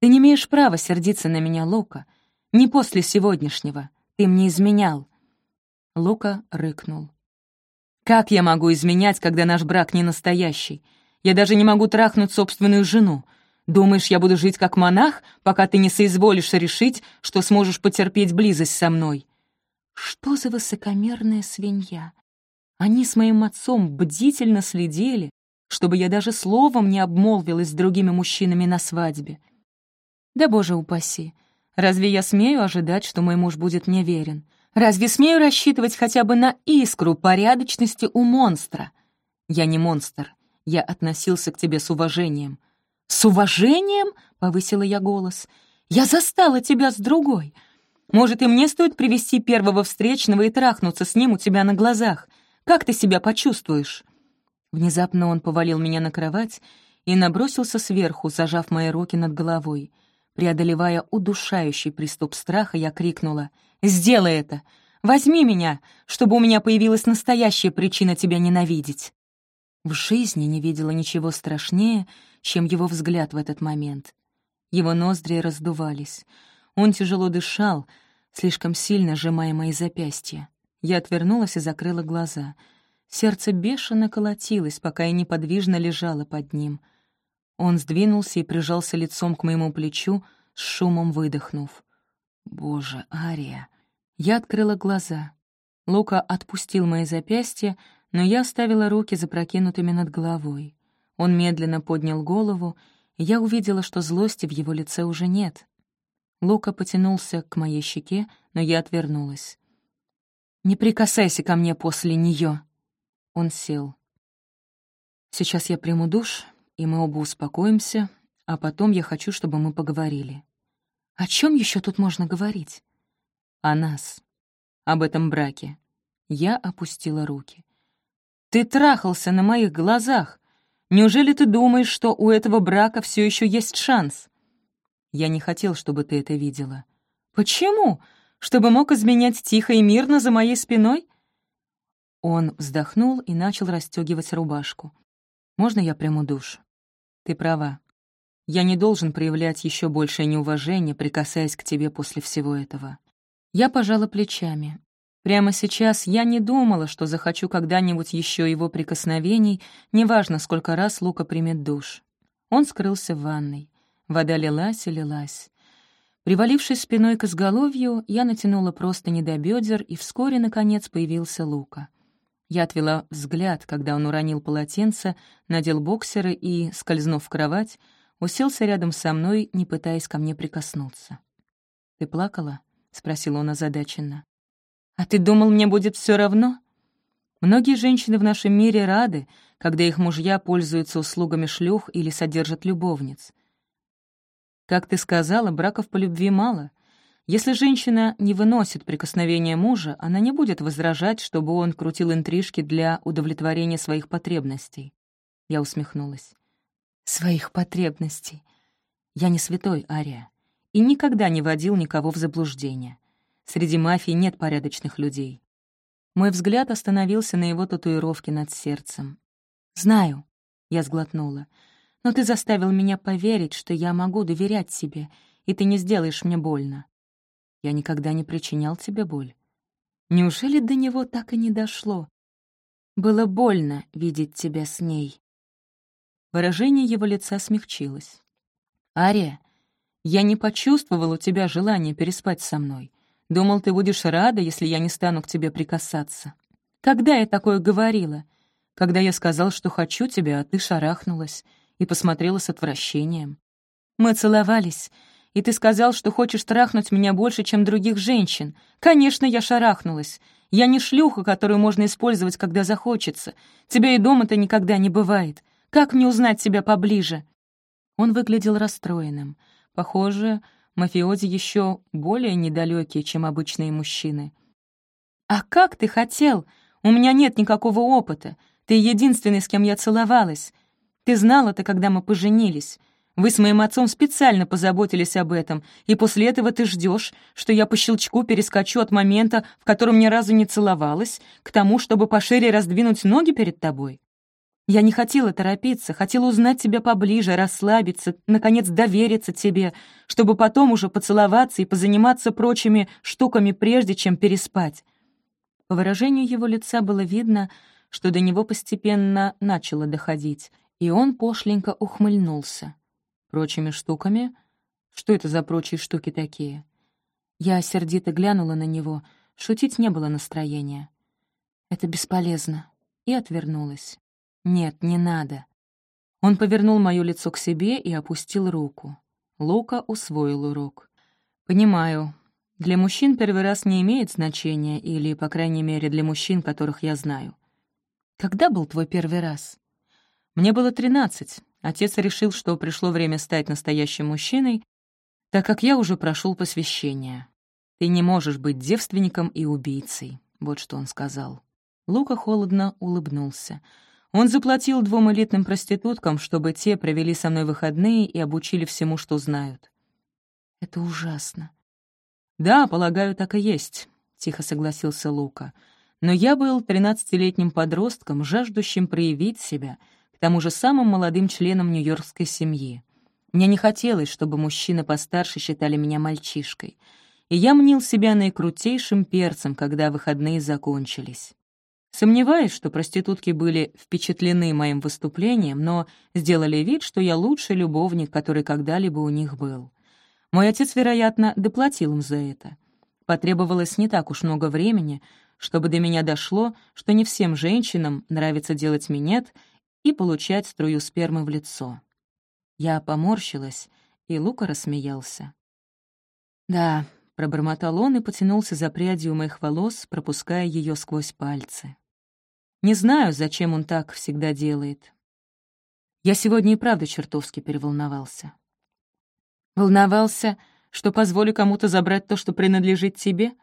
Ты не имеешь права сердиться на меня, Лука. Не после сегодняшнего. Ты мне изменял. Лука рыкнул. «Как я могу изменять, когда наш брак не настоящий? Я даже не могу трахнуть собственную жену. Думаешь, я буду жить как монах, пока ты не соизволишь решить, что сможешь потерпеть близость со мной?» Что за высокомерная свинья? Они с моим отцом бдительно следили, чтобы я даже словом не обмолвилась с другими мужчинами на свадьбе. Да, боже упаси, разве я смею ожидать, что мой муж будет мне верен? Разве смею рассчитывать хотя бы на искру порядочности у монстра? Я не монстр. Я относился к тебе с уважением. «С уважением?» — повысила я голос. «Я застала тебя с другой. Может, и мне стоит привести первого встречного и трахнуться с ним у тебя на глазах. Как ты себя почувствуешь?» Внезапно он повалил меня на кровать и набросился сверху, зажав мои руки над головой. Преодолевая удушающий приступ страха, я крикнула «Сделай это! Возьми меня, чтобы у меня появилась настоящая причина тебя ненавидеть!» В жизни не видела ничего страшнее, чем его взгляд в этот момент. Его ноздри раздувались. Он тяжело дышал, слишком сильно сжимая мои запястья. Я отвернулась и закрыла глаза. Сердце бешено колотилось, пока я неподвижно лежала под ним. Он сдвинулся и прижался лицом к моему плечу, с шумом выдохнув. «Боже, Ария!» Я открыла глаза. Лука отпустил мои запястья, но я оставила руки запрокинутыми над головой. Он медленно поднял голову, и я увидела, что злости в его лице уже нет. Лука потянулся к моей щеке, но я отвернулась. «Не прикасайся ко мне после нее. Он сел. «Сейчас я приму душ, и мы оба успокоимся, а потом я хочу, чтобы мы поговорили». «О чем еще тут можно говорить?» «О нас. Об этом браке». Я опустила руки. Ты трахался на моих глазах. Неужели ты думаешь, что у этого брака все еще есть шанс? Я не хотел, чтобы ты это видела. Почему? Чтобы мог изменять тихо и мирно за моей спиной? Он вздохнул и начал расстегивать рубашку. «Можно я приму душ?» «Ты права. Я не должен проявлять еще большее неуважение, прикасаясь к тебе после всего этого». Я пожала плечами. Прямо сейчас я не думала, что захочу когда-нибудь еще его прикосновений, неважно, сколько раз Лука примет душ. Он скрылся в ванной. Вода лилась и лилась. Привалившись спиной к изголовью, я натянула просто не до бедер, и вскоре, наконец, появился Лука. Я отвела взгляд, когда он уронил полотенце, надел боксеры и, скользнув в кровать, уселся рядом со мной, не пытаясь ко мне прикоснуться. «Ты плакала?» — спросил он озадаченно. «А ты думал, мне будет все равно?» Многие женщины в нашем мире рады, когда их мужья пользуются услугами шлюх или содержат любовниц. Как ты сказала, браков по любви мало. Если женщина не выносит прикосновения мужа, она не будет возражать, чтобы он крутил интрижки для удовлетворения своих потребностей. Я усмехнулась. «Своих потребностей. Я не святой, Ария, и никогда не водил никого в заблуждение. Среди мафии нет порядочных людей. Мой взгляд остановился на его татуировке над сердцем. «Знаю», — я сглотнула, — «но ты заставил меня поверить, что я могу доверять себе, и ты не сделаешь мне больно. Я никогда не причинял тебе боль. Неужели до него так и не дошло? Было больно видеть тебя с ней». Выражение его лица смягчилось. «Ария, я не почувствовал у тебя желания переспать со мной. Думал, ты будешь рада, если я не стану к тебе прикасаться. Когда я такое говорила? Когда я сказал, что хочу тебя, а ты шарахнулась и посмотрела с отвращением. Мы целовались, и ты сказал, что хочешь трахнуть меня больше, чем других женщин. Конечно, я шарахнулась. Я не шлюха, которую можно использовать, когда захочется. Тебя и дома-то никогда не бывает. Как мне узнать тебя поближе?» Он выглядел расстроенным. Похоже, мафиози еще более недалекие, чем обычные мужчины. «А как ты хотел? У меня нет никакого опыта. Ты единственный, с кем я целовалась. Ты знал это, когда мы поженились. Вы с моим отцом специально позаботились об этом, и после этого ты ждешь, что я по щелчку перескочу от момента, в котором ни разу не целовалась, к тому, чтобы пошире раздвинуть ноги перед тобой. Я не хотела торопиться, хотела узнать тебя поближе, расслабиться, наконец довериться тебе, чтобы потом уже поцеловаться и позаниматься прочими штуками, прежде чем переспать. По выражению его лица было видно, что до него постепенно начало доходить, и он пошленько ухмыльнулся. Прочими штуками? Что это за прочие штуки такие? Я сердито глянула на него, шутить не было настроения. Это бесполезно, и отвернулась. «Нет, не надо». Он повернул моё лицо к себе и опустил руку. Лука усвоил урок. «Понимаю. Для мужчин первый раз не имеет значения, или, по крайней мере, для мужчин, которых я знаю. Когда был твой первый раз?» «Мне было тринадцать. Отец решил, что пришло время стать настоящим мужчиной, так как я уже прошел посвящение. Ты не можешь быть девственником и убийцей», — вот что он сказал. Лука холодно улыбнулся. Он заплатил двум элитным проституткам, чтобы те провели со мной выходные и обучили всему, что знают. Это ужасно. «Да, полагаю, так и есть», — тихо согласился Лука. «Но я был тринадцатилетним подростком, жаждущим проявить себя, к тому же самым молодым членом нью-йоркской семьи. Мне не хотелось, чтобы мужчины постарше считали меня мальчишкой, и я мнил себя наикрутейшим перцем, когда выходные закончились. Сомневаюсь, что проститутки были впечатлены моим выступлением, но сделали вид, что я лучший любовник, который когда-либо у них был. Мой отец, вероятно, доплатил им за это. Потребовалось не так уж много времени, чтобы до меня дошло, что не всем женщинам нравится делать минет и получать струю спермы в лицо. Я поморщилась, и Лука рассмеялся. «Да», — пробормотал он и потянулся за прядью моих волос, пропуская ее сквозь пальцы. Не знаю, зачем он так всегда делает. Я сегодня и правда чертовски переволновался. Волновался, что позволю кому-то забрать то, что принадлежит тебе?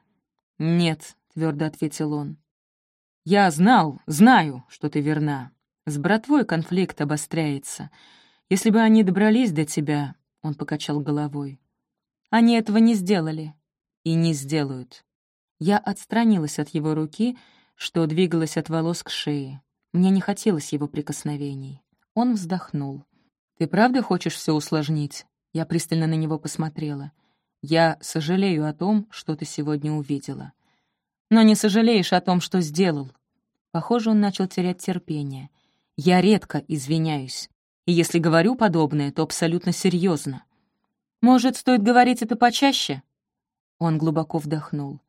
Нет, твердо ответил он. Я знал, знаю, что ты верна. С братвой конфликт обостряется. Если бы они добрались до тебя, он покачал головой. Они этого не сделали и не сделают. Я отстранилась от его руки, что двигалась от волос к шее. Мне не хотелось его прикосновений. Он вздохнул. «Ты правда хочешь все усложнить?» Я пристально на него посмотрела. «Я сожалею о том, что ты сегодня увидела. Но не сожалеешь о том, что сделал». Похоже, он начал терять терпение. «Я редко извиняюсь. И если говорю подобное, то абсолютно серьезно. Может, стоит говорить это почаще?» Он глубоко вдохнул.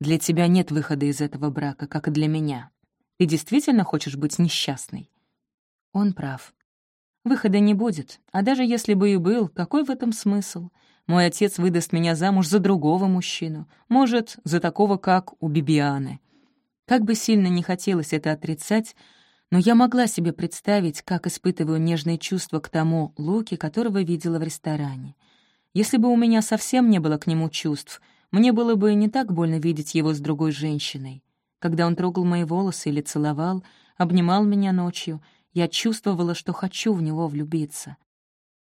«Для тебя нет выхода из этого брака, как и для меня. Ты действительно хочешь быть несчастной?» Он прав. Выхода не будет, а даже если бы и был, какой в этом смысл? Мой отец выдаст меня замуж за другого мужчину, может, за такого, как у Бибианы. Как бы сильно не хотелось это отрицать, но я могла себе представить, как испытываю нежные чувства к тому Луке, которого видела в ресторане. Если бы у меня совсем не было к нему чувств, мне было бы не так больно видеть его с другой женщиной. Когда он трогал мои волосы или целовал, обнимал меня ночью — я чувствовала, что хочу в него влюбиться.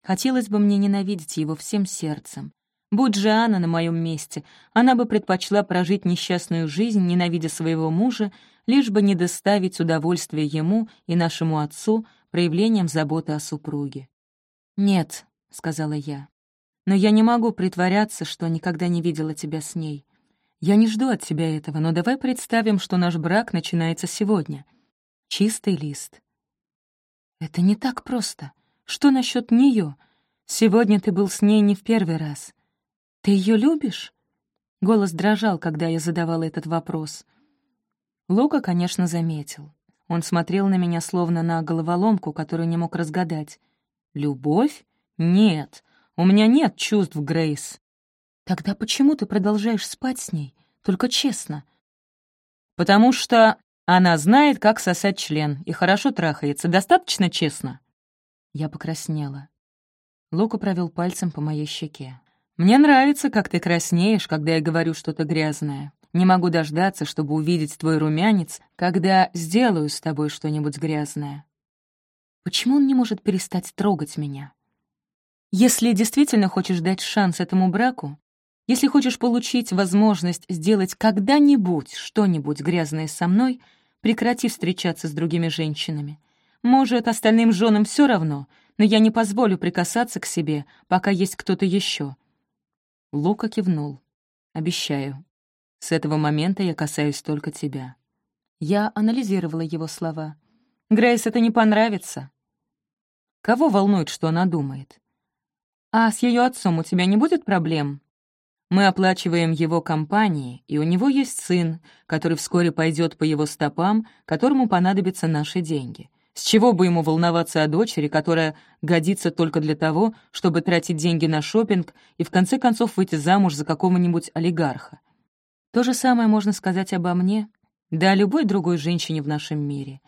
Хотелось бы мне ненавидеть его всем сердцем. Будь же Анна на моем месте, она бы предпочла прожить несчастную жизнь, ненавидя своего мужа, лишь бы не доставить удовольствия ему и нашему отцу проявлением заботы о супруге. «Нет», — сказала я, — «но я не могу притворяться, что никогда не видела тебя с ней. Я не жду от тебя этого, но давай представим, что наш брак начинается сегодня. Чистый лист. «Это не так просто. Что насчет нее? Сегодня ты был с ней не в первый раз. Ты ее любишь?» Голос дрожал, когда я задавала этот вопрос. Лука, конечно, заметил. Он смотрел на меня словно на головоломку, которую не мог разгадать. «Любовь? Нет. У меня нет чувств, Грейс». «Тогда почему ты продолжаешь спать с ней? Только честно». «Потому что она знает, как сосать член, и хорошо трахается. Достаточно честно?» Я покраснела. Лука провел пальцем по моей щеке. «Мне нравится, как ты краснеешь, когда я говорю что-то грязное. Не могу дождаться, чтобы увидеть твой румянец, когда сделаю с тобой что-нибудь грязное». Почему он не может перестать трогать меня? Если действительно хочешь дать шанс этому браку, если хочешь получить возможность сделать когда-нибудь что-нибудь грязное со мной — прекрати встречаться с другими женщинами. Может, остальным женам все равно, но я не позволю прикасаться к себе, пока есть кто-то еще. Лука кивнул. «Обещаю. С этого момента я касаюсь только тебя». Я анализировала его слова. «Грейс это не понравится». «Кого волнует, что она думает?» «А с ее отцом у тебя не будет проблем?» Мы оплачиваем его компании, и у него есть сын, который вскоре пойдет по его стопам, которому понадобятся наши деньги. С чего бы ему волноваться о дочери, которая годится только для того, чтобы тратить деньги на шопинг и в конце концов выйти замуж за какого-нибудь олигарха? То же самое можно сказать обо мне, да о любой другой женщине в нашем мире.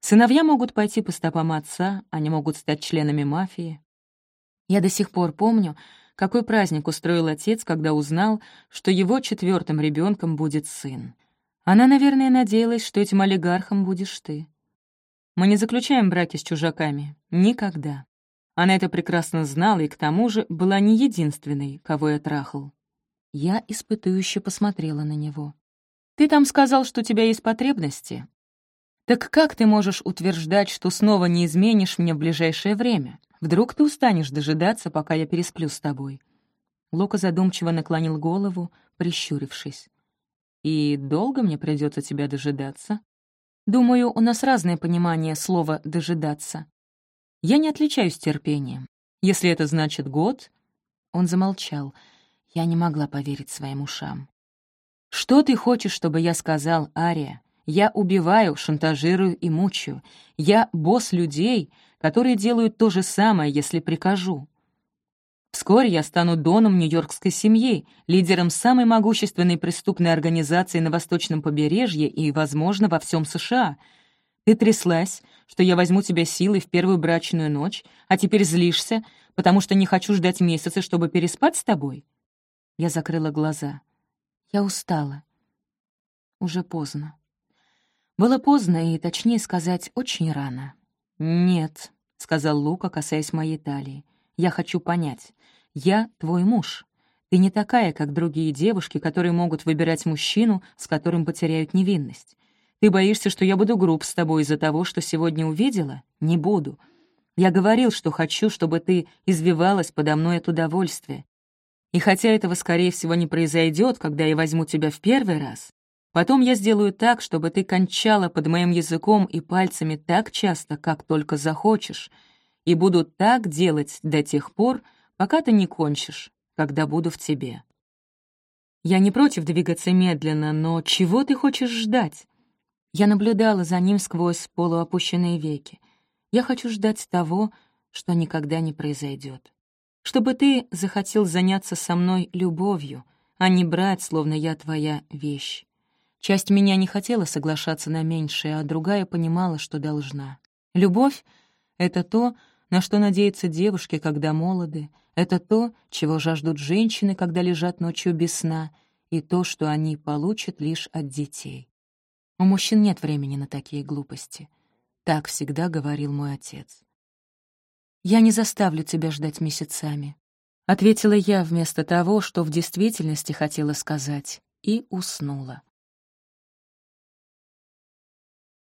Сыновья могут пойти по стопам отца, они могут стать членами мафии. Я до сих пор помню, какой праздник устроил отец, когда узнал, что его четвертым ребенком будет сын. Она, наверное, надеялась, что этим олигархом будешь ты. Мы не заключаем браки с чужаками. Никогда. Она это прекрасно знала и, к тому же, была не единственной, кого я трахал. Я испытующе посмотрела на него. «Ты там сказал, что у тебя есть потребности. Так как ты можешь утверждать, что снова не изменишь мне в ближайшее время? Вдруг ты устанешь дожидаться, пока я пересплю с тобой?» Лука задумчиво наклонил голову, прищурившись. «И долго мне придется тебя дожидаться?» «Думаю, у нас разное понимание слова «дожидаться». Я не отличаюсь терпением. Если это значит год...» Он замолчал. Я не могла поверить своим ушам. «Что ты хочешь, чтобы я сказал, Ария? Я убиваю, шантажирую и мучаю. Я босс людей, которые делают то же самое, если прикажу. Вскоре я стану доном нью-йоркской семьи, лидером самой могущественной преступной организации на восточном побережье и, возможно, во всем США. Ты тряслась, что я возьму тебя силой в первую брачную ночь, а теперь злишься, потому что не хочу ждать месяца, чтобы переспать с тобой? Я закрыла глаза. Я устала. Уже поздно. Было поздно и, точнее сказать, очень рано. «Нет», — сказал Лука, касаясь моей талии. «Я хочу понять. Я твой муж. Ты не такая, как другие девушки, которые могут выбирать мужчину, с которым потеряют невинность. Ты боишься, что я буду груб с тобой из-за того, что сегодня увидела? Не буду. Я говорил, что хочу, чтобы ты извивалась подо мной от удовольствия. И хотя этого, скорее всего, не произойдет, когда я возьму тебя в первый раз, потом я сделаю так, чтобы ты кончала под моим языком и пальцами так часто, как только захочешь, и буду так делать до тех пор, пока ты не кончишь, когда буду в тебе. Я не против двигаться медленно, но чего ты хочешь ждать? Я наблюдала за ним сквозь полуопущенные веки. Я хочу ждать того, что никогда не произойдет. Чтобы ты захотел заняться со мной любовью, а не брать, словно я твоя вещь. Часть меня не хотела соглашаться на меньшее, а другая понимала, что должна. Любовь — это то, на что надеются девушки, когда молоды, это то, чего жаждут женщины, когда лежат ночью без сна, и то, что они получат лишь от детей. У мужчин нет времени на такие глупости. Так всегда говорил мой отец. «Я не заставлю тебя ждать месяцами», — ответила я вместо того, что в действительности хотела сказать, и уснула.